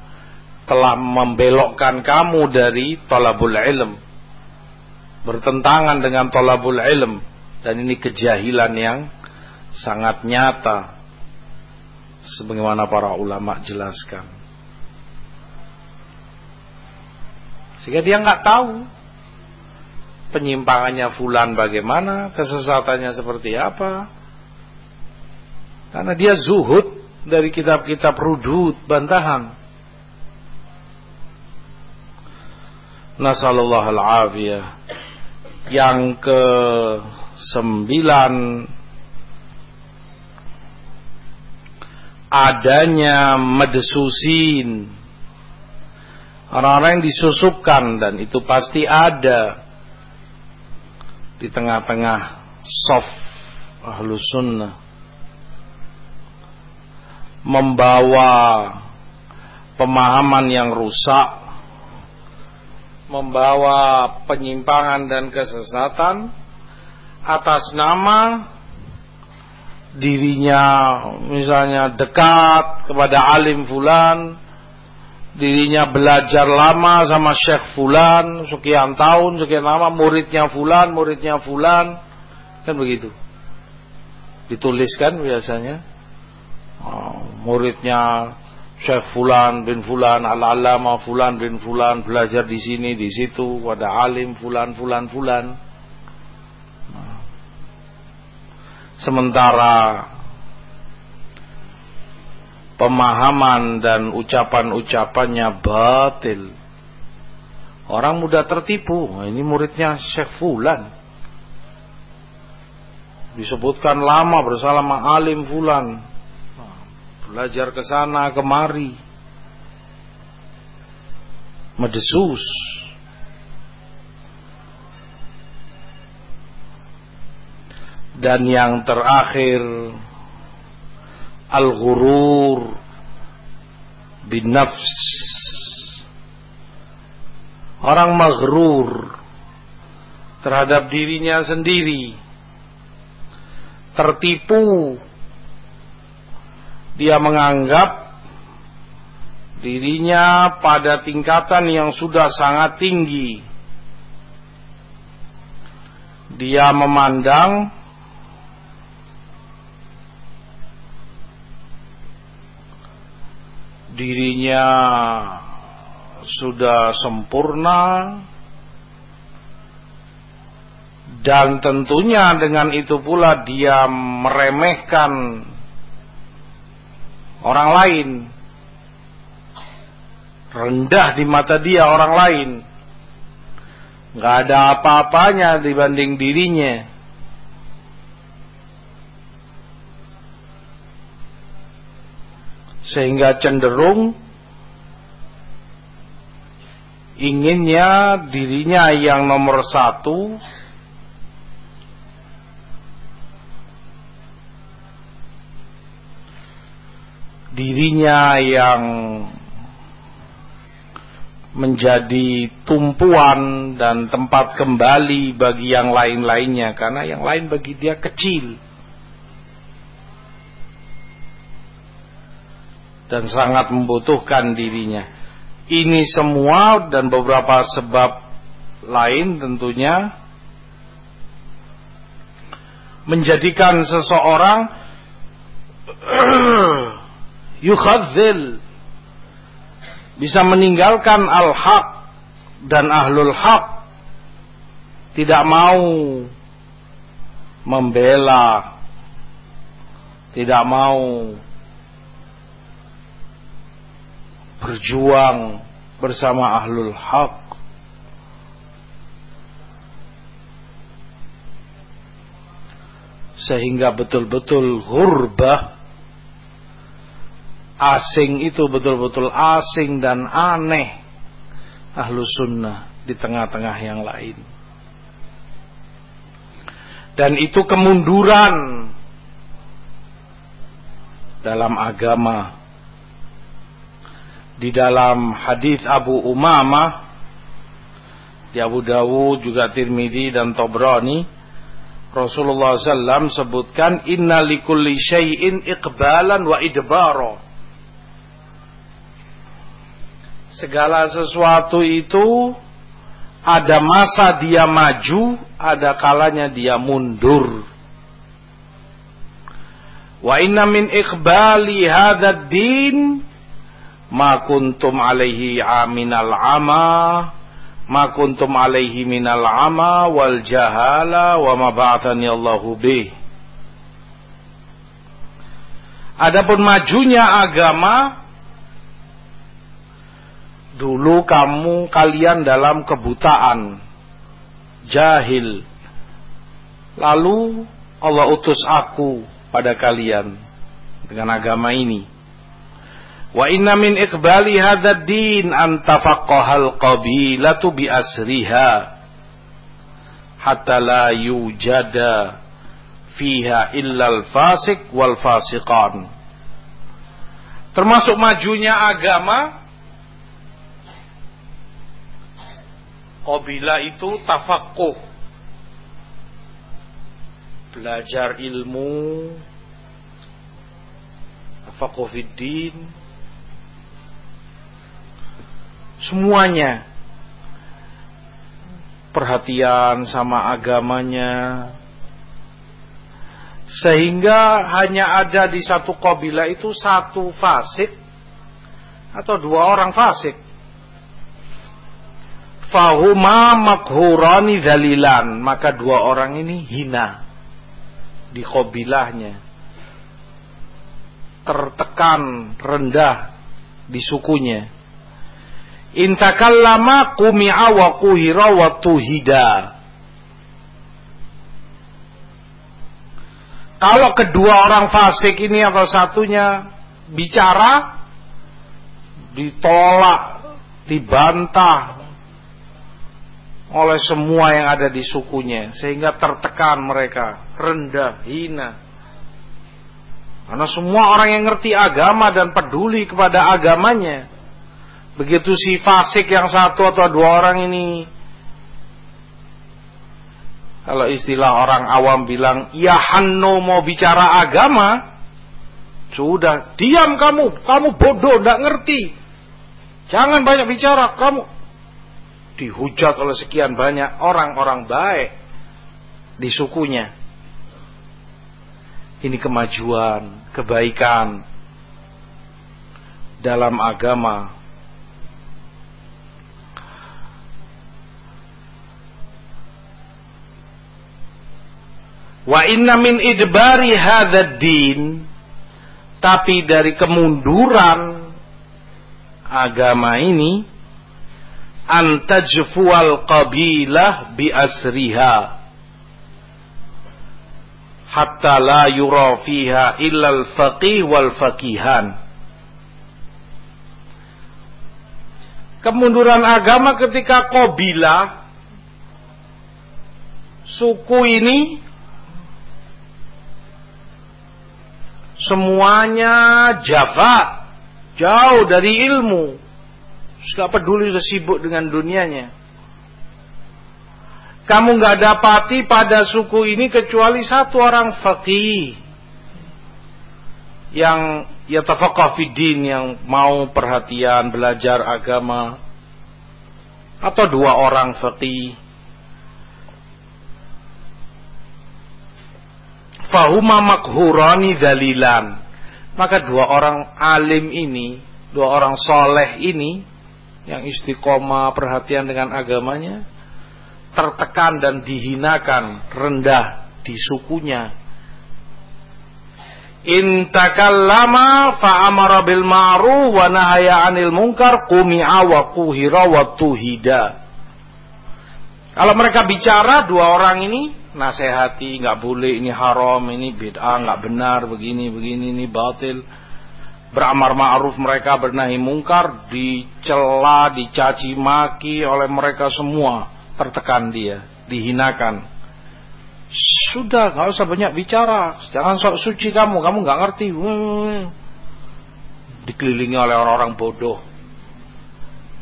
telah membelokkan kamu dari tolabul ilm bertentangan dengan tolabul ilm. Dan ini kejahilan yang sangat nyata. Sebagaimana para ulama jelaskan. Sehingga dia nggak tahu penyimpangannya fulan bagaimana kesesatannya seperti apa. Karena dia zuhud dari kitab-kitab rudud bantahan. Nasallallahu al-afiyah yang ke sembilan adanya medesusin orang-orang yang disusupkan dan itu pasti ada di tengah-tengah soft ahlus sunnah. Membawa pemahaman yang rusak membawa penyimpangan dan kesesatan atas nama dirinya misalnya dekat kepada alim fulan dirinya belajar lama sama syekh fulan sekian tahun sekian lama muridnya fulan muridnya fulan kan begitu. Dituliskan biasanya. Oh, muridnya Syekh Fulan bin Fulan, Al-Alama Fulan bin Fulan belajar di sini, di situ, pada alim Fulan, Fulan, Fulan. Sementara pemahaman dan ucapan-ucapannya batil. Orang mudah tertipu. Ini muridnya Syekh Fulan. Disebutkan lama bersama alim Fulan belajar ke sana kemari. Medesus. Dan yang terakhir al-ghurur bin nafs orang maghrur terhadap dirinya sendiri. Tertipu dia menganggap dirinya pada tingkatan yang sudah sangat tinggi. Dia memandang dirinya sudah sempurna dan tentunya dengan itu pula dia meremehkan orang lain. Rendah di mata dia orang lain. Nggak ada apa-apanya dibanding dirinya. Sehingga cenderung inginnya dirinya yang nomor satu dirinya yang menjadi tumpuan dan tempat kembali bagi yang lain-lainnya karena yang lain bagi dia kecil. Dan sangat membutuhkan dirinya. Ini semua dan beberapa sebab lain tentunya menjadikan seseorang [clears throat] yukhadzil. Bisa meninggalkan al-haq dan ahlul haq. Tidak mau membela. Tidak mau berjuang bersama ahlul haq. Sehingga betul-betul hurbah asing itu betul-betul asing dan aneh. Ahlu sunnah di tengah-tengah yang lain. Dan itu kemunduran dalam agama. Di dalam hadis Abu Umamah di Abu Dawud juga Tirmidzi dan Tobrani Rasulullah SAW sebutkan inna likulli syai'in iqbalan wa idbara segala sesuatu itu ada masa dia maju ada kalanya dia mundur. Wa inna min iqbali hadzal din ma kuntum alaihi aminal ama ma kuntum alaihi minal ama wal jahala wa ma ba'athani Allahu bih. Adapun majunya agama dulu kamu kalian dalam kebutaan. Jahil. Lalu Allah utus aku pada kalian dengan agama ini. Wa inna min iqbali hadzal din an tafaqqahal qabilatu bi asriha hatta la yujada fiha illal fasik wal fasiqan. Termasuk majunya agama Qabila itu tafaqquh belajar ilmu. Tafaqquh fid din. Semuanya. Perhatian sama agamanya. Sehingga hanya ada di satu kabilah itu satu fasik atau dua orang fasik fahuma makhurani dalilan maka dua orang ini hina di kabilahnya tertekan rendah di sukunya. Intakallama kumi'a wa kuhira wa. Kalau kedua orang fasik ini atau satunya bicara ditolak, dibantah oleh semua yang ada di sukunya sehingga tertekan mereka, rendah, hina. Karena semua orang yang ngerti agama dan peduli kepada agamanya Begitu si fasik yang satu atau dua orang ini kalau istilah orang awam bilang ya Hanno mau bicara agama sudah diam kamu kamu bodoh tidak ngerti jangan banyak bicara kamu dihujat oleh sekian banyak orang-orang baik di sukunya. Ini kemajuan kebaikan dalam agama. Wa inna min idbari hadzal din tapi dari kemunduran agama ini antajfual qabilah bi asriha hatta la yura fiha illa al faqih wal faqihan kemunduran agama ketika qabilah suku ini semuanya jafa, jauh dari ilmu. Gak peduli sudah sibuk dengan dunianya. Kamu gak dapati pada suku ini kecuali satu orang fakih yang ya tafaqah din yang mau perhatian belajar agama. Atau dua orang faqih. Fahuma makhurani dalilan. Maka dua orang alim ini dua orang soleh ini yang istiqomah perhatian dengan agamanya tertekan dan dihinakan rendah di sukunya. In takallama fa amara bil ma'ruf wa nahaya 'anil munkar qumi'a wa quhira wa tuhida. Kalau mereka bicara dua orang ini nasihati nggak boleh ini haram ini bid'ah nggak benar begini begini ini batil beramar ma'ruf mereka bernahi mungkar dicela dicaci maki oleh mereka semua tertekan dia dihinakan. Sudah nggak usah banyak bicara. Jangan sok suci kamu kamu nggak ngerti. Dikelilingi oleh orang-orang bodoh.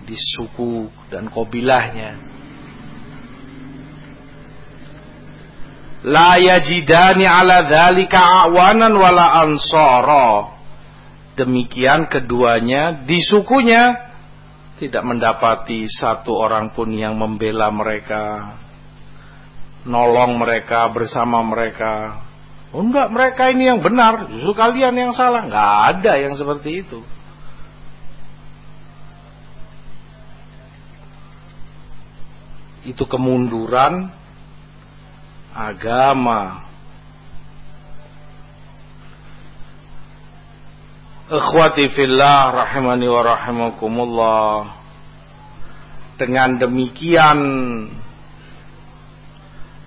Di suku dan kobilahnya la yajidani ala dzalika awanan wala ansara. Demikian keduanya di sukunya tidak mendapati satu orang pun yang membela mereka, nolong mereka bersama mereka. Oh, enggak, mereka ini yang benar, justru kalian yang salah. Enggak ada yang seperti itu. Itu kemunduran agama. Ikhwati fillah rahimani wa rahimakumullah. Dengan demikian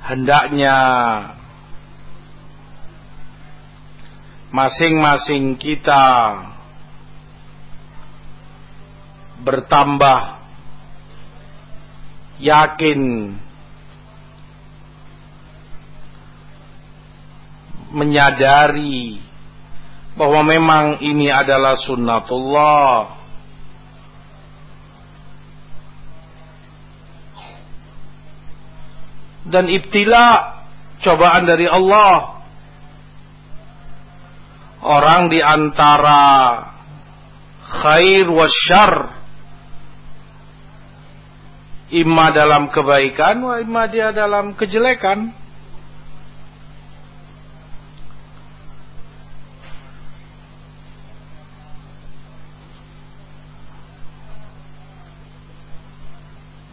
hendaknya masing-masing kita bertambah yakin menyadari bahwa memang ini adalah sunnatullah. Dan ibtila cobaan dari Allah. Orang di antara khair wasyar imma dalam kebaikan wa imma dia dalam kejelekan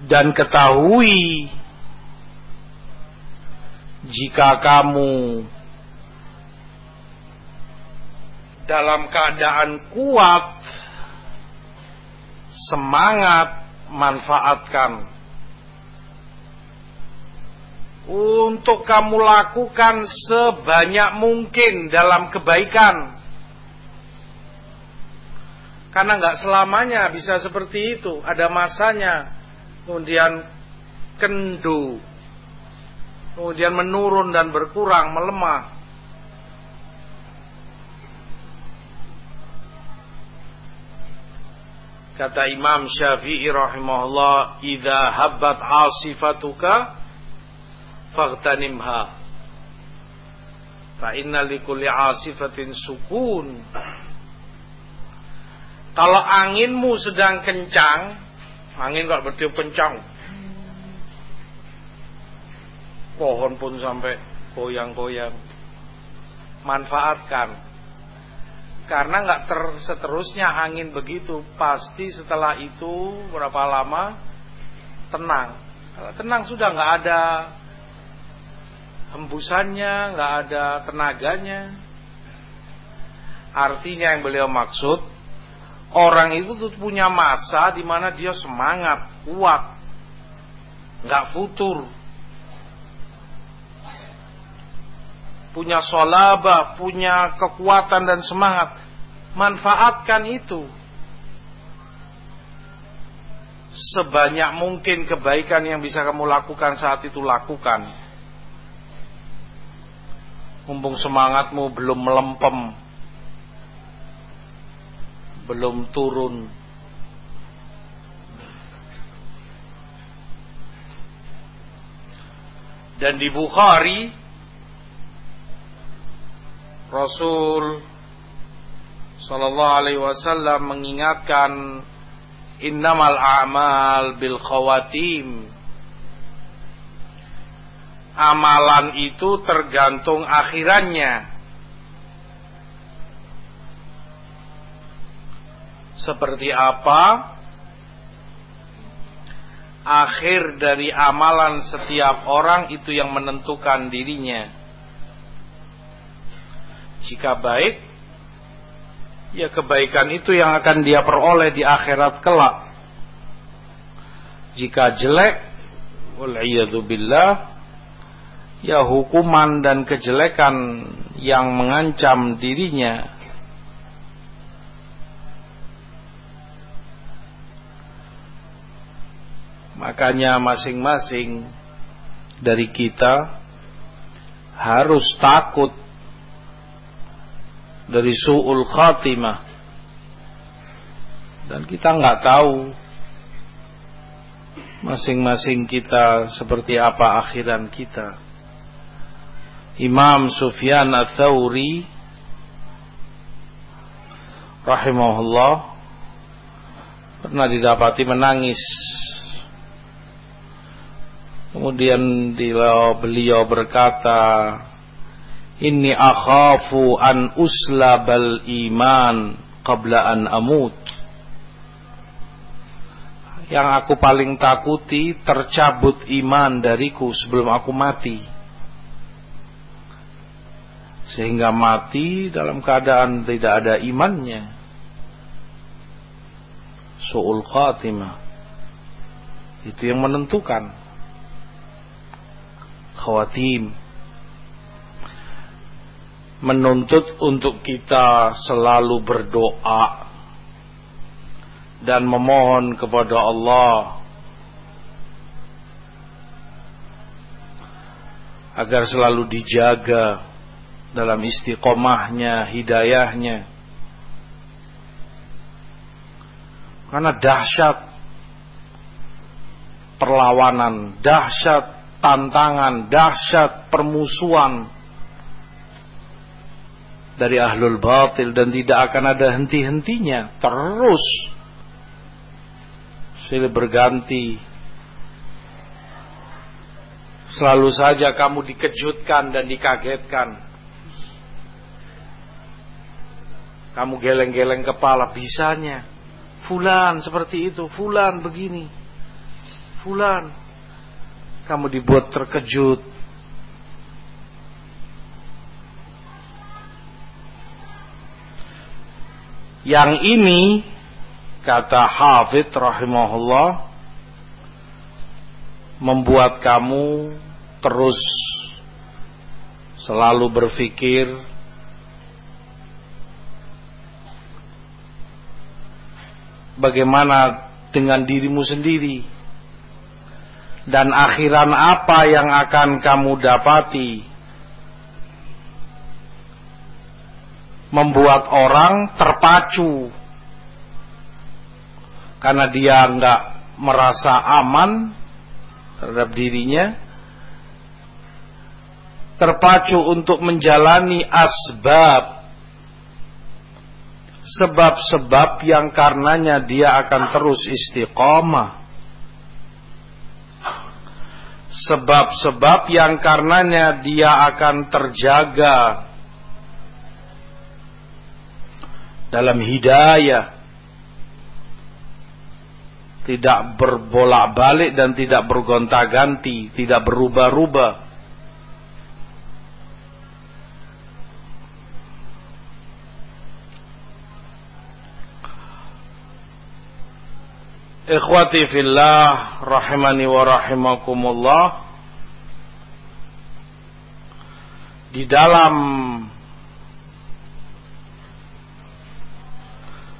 dan ketahui jika kamu dalam keadaan kuat semangat manfaatkan. Untuk kamu lakukan sebanyak mungkin dalam kebaikan. Karena nggak selamanya bisa seperti itu. Ada masanya kemudian kendu, kemudian menurun dan berkurang, melemah. Kata Imam Syafi'i rahimahullah, "Idza habbat 'asifatuka faghtanimha." Fa inna likulli 'asifatin sukun. Kalau anginmu sedang kencang, Angin kalau bertiup kencang. Pohon pun sampai goyang-goyang. Manfaatkan. Karena nggak seterusnya angin begitu, pasti setelah itu berapa lama tenang. Tenang sudah nggak ada hembusannya, nggak ada tenaganya. Artinya yang beliau maksud Orang itu tuh punya masa di mana dia semangat, kuat, nggak futur, punya solaba, punya kekuatan dan semangat. Manfaatkan itu. Sebanyak mungkin kebaikan yang bisa kamu lakukan saat itu lakukan. Mumpung semangatmu belum melempem belum turun. Dan di Bukhari Rasul sallallahu alaihi wasallam mengingatkan innamal a'mal bil khawatim. Amalan itu tergantung akhirannya seperti apa akhir dari amalan setiap orang itu yang menentukan dirinya. Jika baik, ya kebaikan itu yang akan dia peroleh di akhirat kelak. Jika jelek, billah, ya hukuman dan kejelekan yang mengancam dirinya Makanya masing-masing dari kita harus takut dari su'ul khatimah. Dan kita nggak tahu masing-masing kita seperti apa akhiran kita. Imam Sufyan Ats-Tsauri rahimahullah pernah didapati menangis Kemudian beliau berkata, Inni akhafu an uslabal iman qabla an amut. Yang aku paling takuti tercabut iman dariku sebelum aku mati. Sehingga mati dalam keadaan tidak ada imannya. Su'ul khatimah. Itu yang menentukan khawatim menuntut untuk kita selalu berdoa dan memohon kepada Allah agar selalu dijaga dalam istiqomahnya, hidayahnya. Karena dahsyat perlawanan, dahsyat tantangan dahsyat permusuhan dari ahlul batil dan tidak akan ada henti-hentinya. Terus silih berganti. Selalu saja kamu dikejutkan dan dikagetkan. Kamu geleng-geleng kepala bisanya. Fulan seperti itu. Fulan begini. Fulan kamu dibuat terkejut. Yang ini kata Hafid rahimahullah membuat kamu terus selalu berpikir bagaimana dengan dirimu sendiri dan akhiran apa yang akan kamu dapati? Membuat orang terpacu. Karena dia nggak merasa aman terhadap dirinya. Terpacu untuk menjalani asbab. Sebab-sebab yang karenanya dia akan terus istiqomah sebab-sebab yang karenanya dia akan terjaga dalam hidayah tidak berbolak-balik dan tidak bergonta-ganti, tidak berubah-ubah. Ikhwati fillah rahimani wa rahimakumullah. Di dalam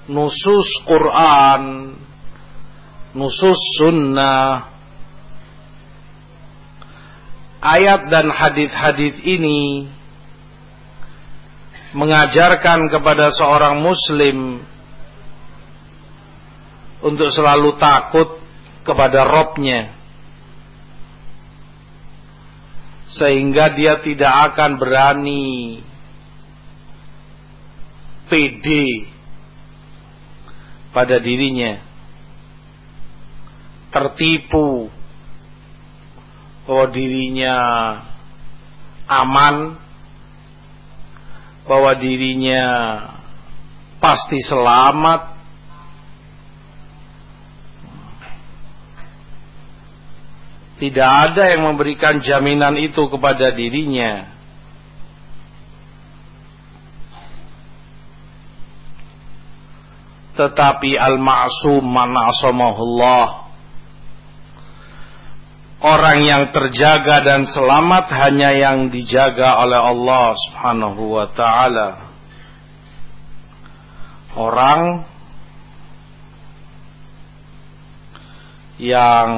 nusus Quran nusus sunnah ayat dan hadis-hadis ini mengajarkan kepada seorang muslim untuk selalu takut kepada Robnya. Sehingga dia tidak akan berani pede pada dirinya. Tertipu bahwa dirinya aman bahwa dirinya pasti selamat tidak ada yang memberikan jaminan itu kepada dirinya. Tetapi al-ma'sum man asamahullah orang yang terjaga dan selamat hanya yang dijaga oleh Allah Subhanahu wa taala. Orang yang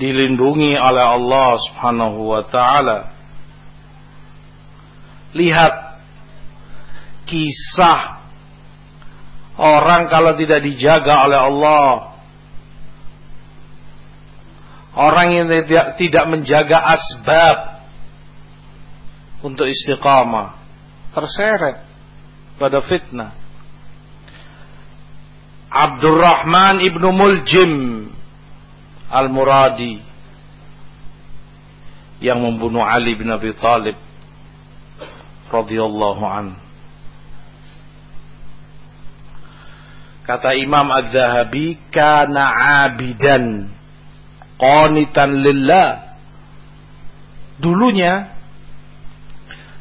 dilindungi oleh Allah Subhanahu wa taala. Lihat kisah Orang kalau tidak dijaga oleh Allah. Orang yang tidak, tidak menjaga asbab Untuk istiqamah. Terseret pada fitnah. Abdurrahman ibnu Muljim Al-Muradi Yang membunuh Ali bin Abi Talib radhiyallahu anhu Kata Imam Az-Zahabi, kana abidan qanitan lillah. Dulunya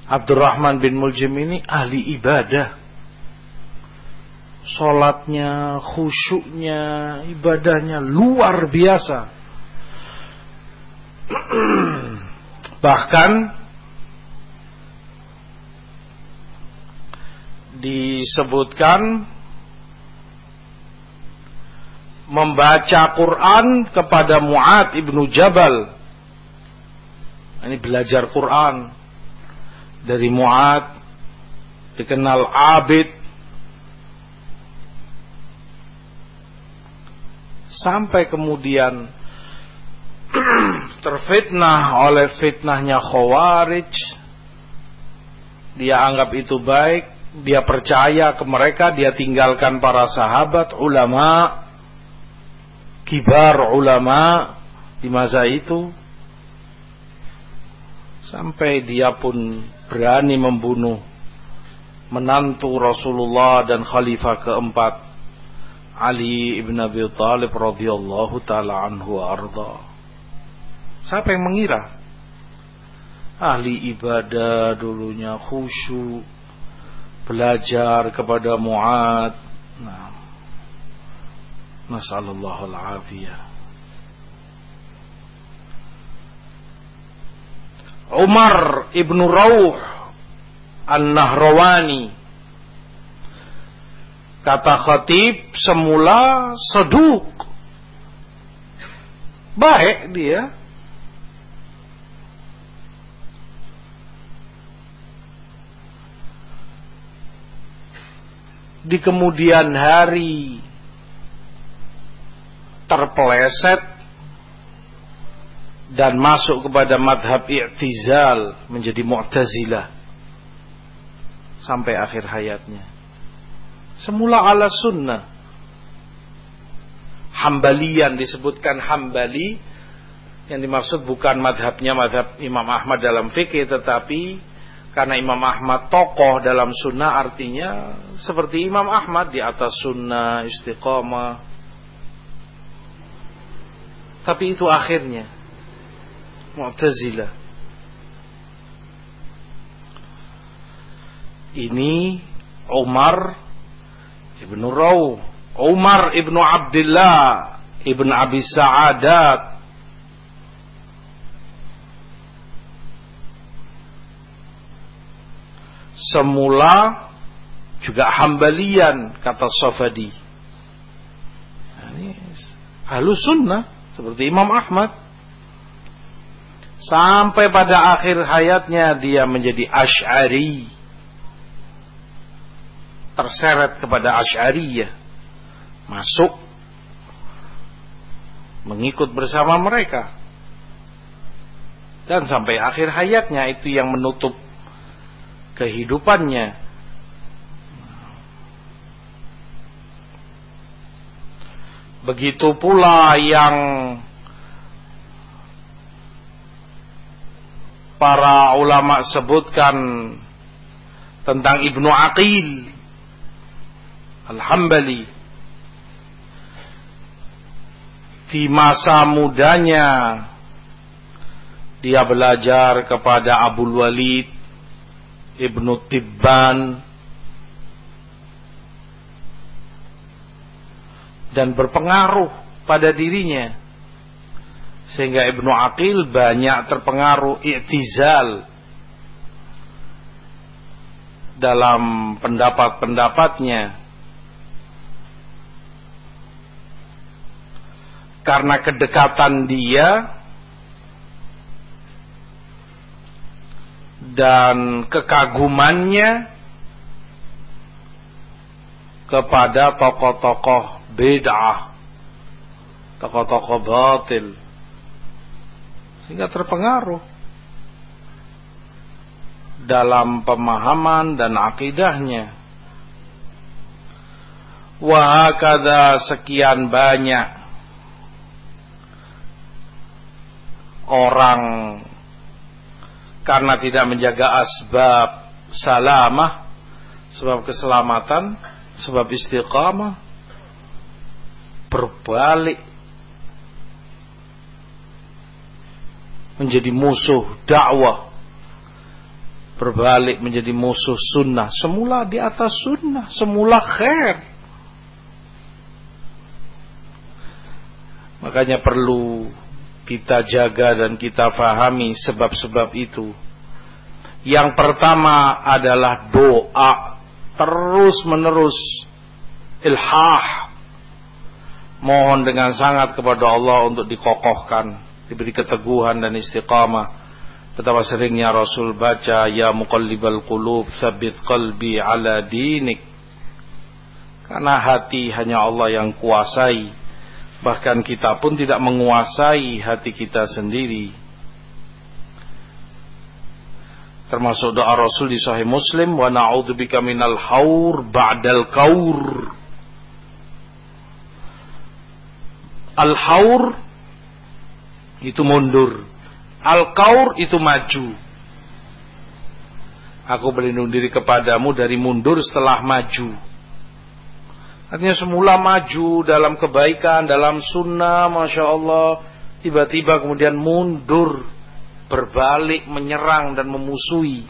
Abdurrahman bin Muljim ini ahli ibadah. Salatnya, khusyuknya, ibadahnya luar biasa. [clears throat] Bahkan disebutkan membaca Quran kepada Mu'ad ibnu Jabal. Ini belajar Quran dari Mu'ad, dikenal abid, sampai kemudian [clears throat] terfitnah oleh fitnahnya Khawarij. Dia anggap itu baik, dia percaya ke mereka, dia tinggalkan para sahabat, ulama, kibar ulama di masa itu sampai dia pun berani membunuh menantu Rasulullah dan khalifah keempat Ali ibn Abi Thalib radhiyallahu taala anhu arda. Siapa yang mengira? Ahli ibadah dulunya khusyuk, belajar kepada Muad. Nah, Nasallallahu al-afiyah. Umar ibnu Rauh An-Nahrawani Kata khatib semula seduk. Baik dia. Di kemudian hari terpeleset dan masuk kepada madhab i'tizal menjadi mu'tazilah. Sampai akhir hayatnya semula ala sunnah hambalian disebutkan hambali yang dimaksud bukan madhabnya madhab Imam Ahmad dalam fikih tetapi karena Imam Ahmad tokoh dalam sunnah artinya seperti Imam Ahmad di atas sunnah istiqomah tapi itu akhirnya Mu'tazilah. Ini Umar Ibnu Raw, Umar Ibnu Abdullah Ibnu Abi Sa'adat. Semula juga hambalian kata Sofadi. Nah, halus sunnah seperti Imam Ahmad. Sampai pada akhir hayatnya dia menjadi Ash'ari terseret kepada Ash'ariyah masuk. Mengikut bersama mereka. Dan sampai akhir hayatnya itu yang menutup kehidupannya. Begitu pula yang para ulama sebutkan tentang Ibnu Aqil Al-Hambali. Di masa mudanya dia belajar kepada Abu Walid Ibnu Tibban dan berpengaruh pada dirinya. Sehingga Ibnu Aqil banyak terpengaruh i'tizal dalam pendapat-pendapatnya karena kedekatan dia dan kekagumannya kepada tokoh-tokoh bid'ah tokoh-tokoh batil sehingga terpengaruh dalam pemahaman dan akidahnya. Wahakada sekian banyak orang karena tidak menjaga asbab salamah, sebab keselamatan, sebab istiqamah, berbalik menjadi musuh dakwah berbalik menjadi musuh sunnah. Semula di atas sunnah semula khair. Makanya perlu kita jaga dan kita fahami sebab-sebab itu yang pertama adalah doa terus menerus ilhah mohon dengan sangat kepada Allah untuk dikokohkan diberi keteguhan dan istiqamah. Betapa seringnya Rasul baca ya muqallibal qulub sabit qalbi ala dinik. Karena hati hanya Allah yang kuasai. Bahkan kita pun tidak menguasai hati kita sendiri. Termasuk doa Rasul di Sahih Muslim wa na'udzubika minal haur ba'dal kaur. Al-haur itu mundur. Al-kaur itu maju. Aku berlindung diri kepadamu dari mundur setelah maju. Artinya semula maju dalam kebaikan, dalam sunnah, Masya Allah. Tiba-tiba kemudian mundur, berbalik, menyerang dan memusuhi.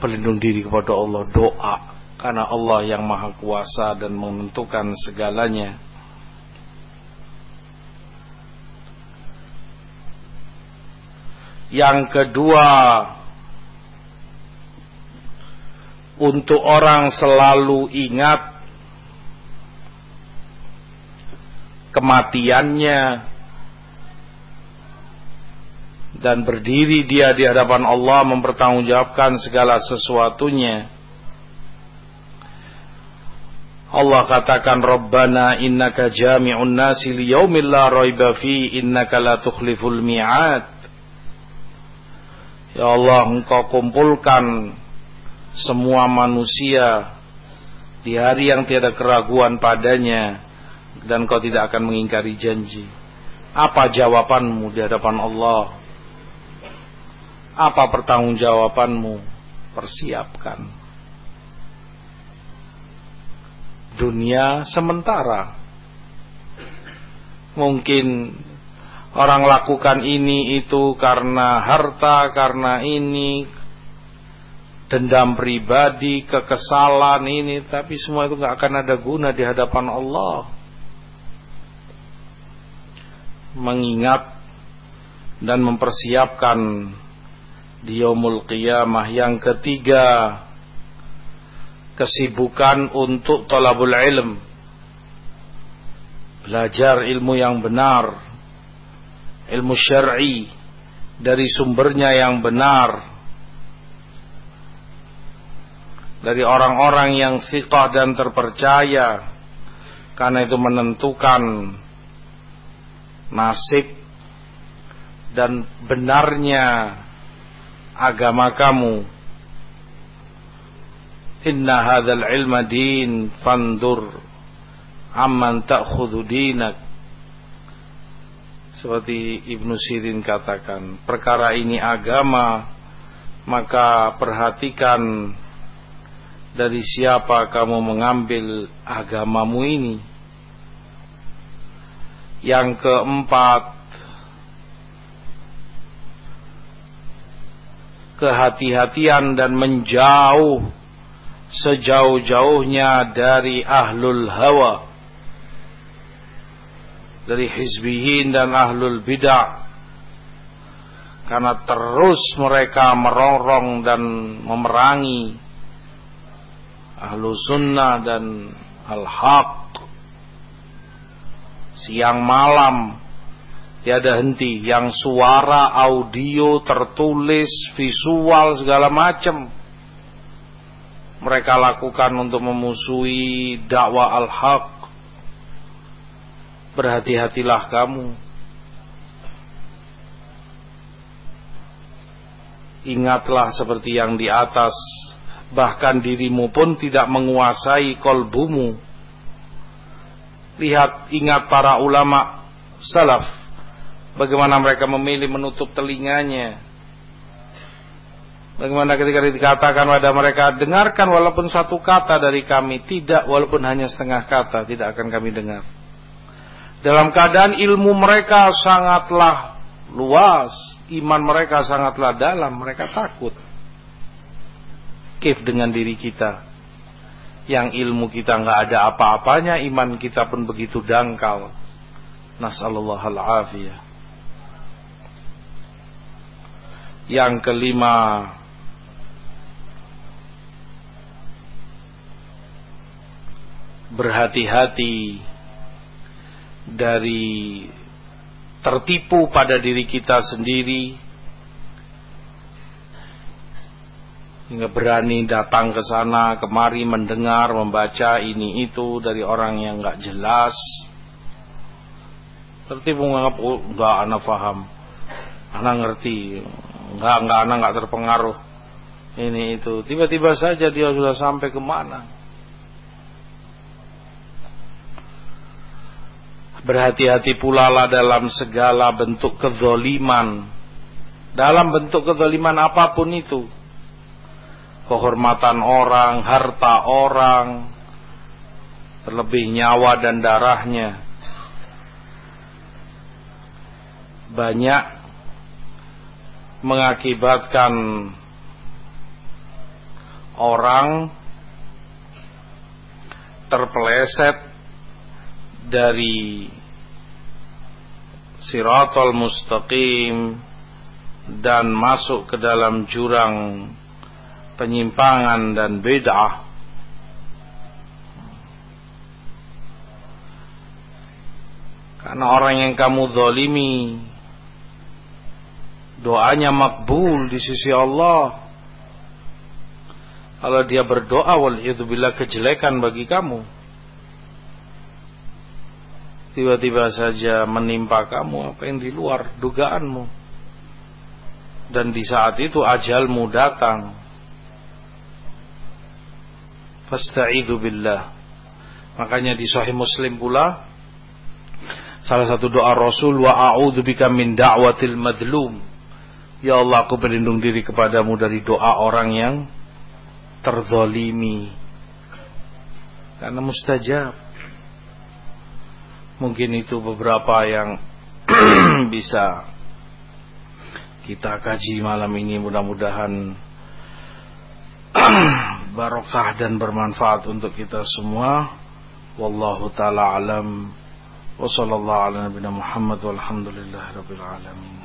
Berlindung diri kepada Allah, doa. Karena Allah yang maha kuasa dan menentukan segalanya. Yang kedua, untuk orang selalu ingat kematiannya dan berdiri dia di hadapan Allah mempertanggungjawabkan segala sesuatunya. Allah katakan Rabbana innaka jami'un nasi liyaumil la raiba fi innaka la tukhliful mi'ad Ya Allah engkau kumpulkan semua manusia di hari yang tiada keraguan padanya dan kau tidak akan mengingkari janji. Apa jawabanmu di hadapan Allah? Apa pertanggungjawabanmu? Persiapkan. Dunia sementara. Mungkin Orang lakukan ini itu karena harta, karena ini dendam pribadi, kekesalan ini, tapi semua itu nggak akan ada guna di hadapan Allah. Mengingat dan mempersiapkan di yaumul qiyamah yang ketiga kesibukan untuk tolabul ilm belajar ilmu yang benar ilmu syar'i dari sumbernya yang benar dari orang-orang yang siqah dan terpercaya karena itu menentukan nasib dan benarnya agama kamu. Inna hadzal ilma din fandur amman ta'khudhu dinak. Seperti Ibnu Sirin katakan perkara ini agama maka perhatikan dari siapa kamu mengambil agamamu ini? Yang keempat kehati-hatian dan menjauh sejauh-jauhnya dari ahlul hawa dari hizbihin dan ahlul bid'ah. Karena terus mereka merongrong dan memerangi ahlu sunnah dan al-haq. Siang malam tiada henti. Yang suara audio tertulis visual segala macam. Mereka lakukan untuk memusuhi dakwah al-haq. Berhati-hatilah kamu. Ingatlah seperti yang di atas bahkan dirimu pun tidak menguasai kolbumu lihat ingat para ulama salaf Bagaimana mereka memilih menutup telinganya. Bagaimana ketika dikatakan pada mereka, dengarkan walaupun satu kata dari kami, tidak walaupun hanya setengah kata, tidak akan kami dengar. Dalam keadaan ilmu mereka sangatlah luas, iman mereka sangatlah dalam, mereka takut. Kif dengan diri kita, yang ilmu kita nggak ada apa-apanya, iman kita pun begitu dangkal. Nasallallahu al-afiyah. Yang kelima Berhati-hati Dari Tertipu pada diri kita sendiri Hingga berani datang ke sana Kemari mendengar Membaca ini itu Dari orang yang gak jelas Tertipu menganggap Oh enggak anak paham Anak ngerti Enggak, enggak, anak enggak terpengaruh. Ini itu. Tiba-tiba saja dia sudah sampai ke mana. Berhati-hati pula lah dalam segala bentuk kezoliman. Dalam bentuk kezoliman apa pun itu. Kehormatan orang, harta orang, terlebih nyawa dan darahnya. Banyak mengakibatkan orang terpeleset dari siratul mustaqim dan masuk ke dalam jurang penyimpangan dan bid'ah karena orang yang kamu zalimi doanya makbul di sisi Allah. Kalau dia berdoa wal bila kejelekan bagi kamu. Tiba-tiba saja menimpa kamu apa yang di luar dugaanmu. Dan di saat itu ajalmu datang. Fasta'idhu billah. Makanya di Sahih Muslim pula salah satu doa Rasul wa a'udzu bika min da'watil madlum. Ya Allah aku berlindung diri kepadamu dari doa orang yang terzolimi Karena mustajab. Mungkin itu beberapa yang [clears throat] bisa kita kaji malam ini. Mudah-mudahan [clears throat] barokah dan bermanfaat untuk kita semua. Wallahu ta'ala alam. Wa sallallahu ala nabina Muhammad Walhamdulillah Rabbil alamin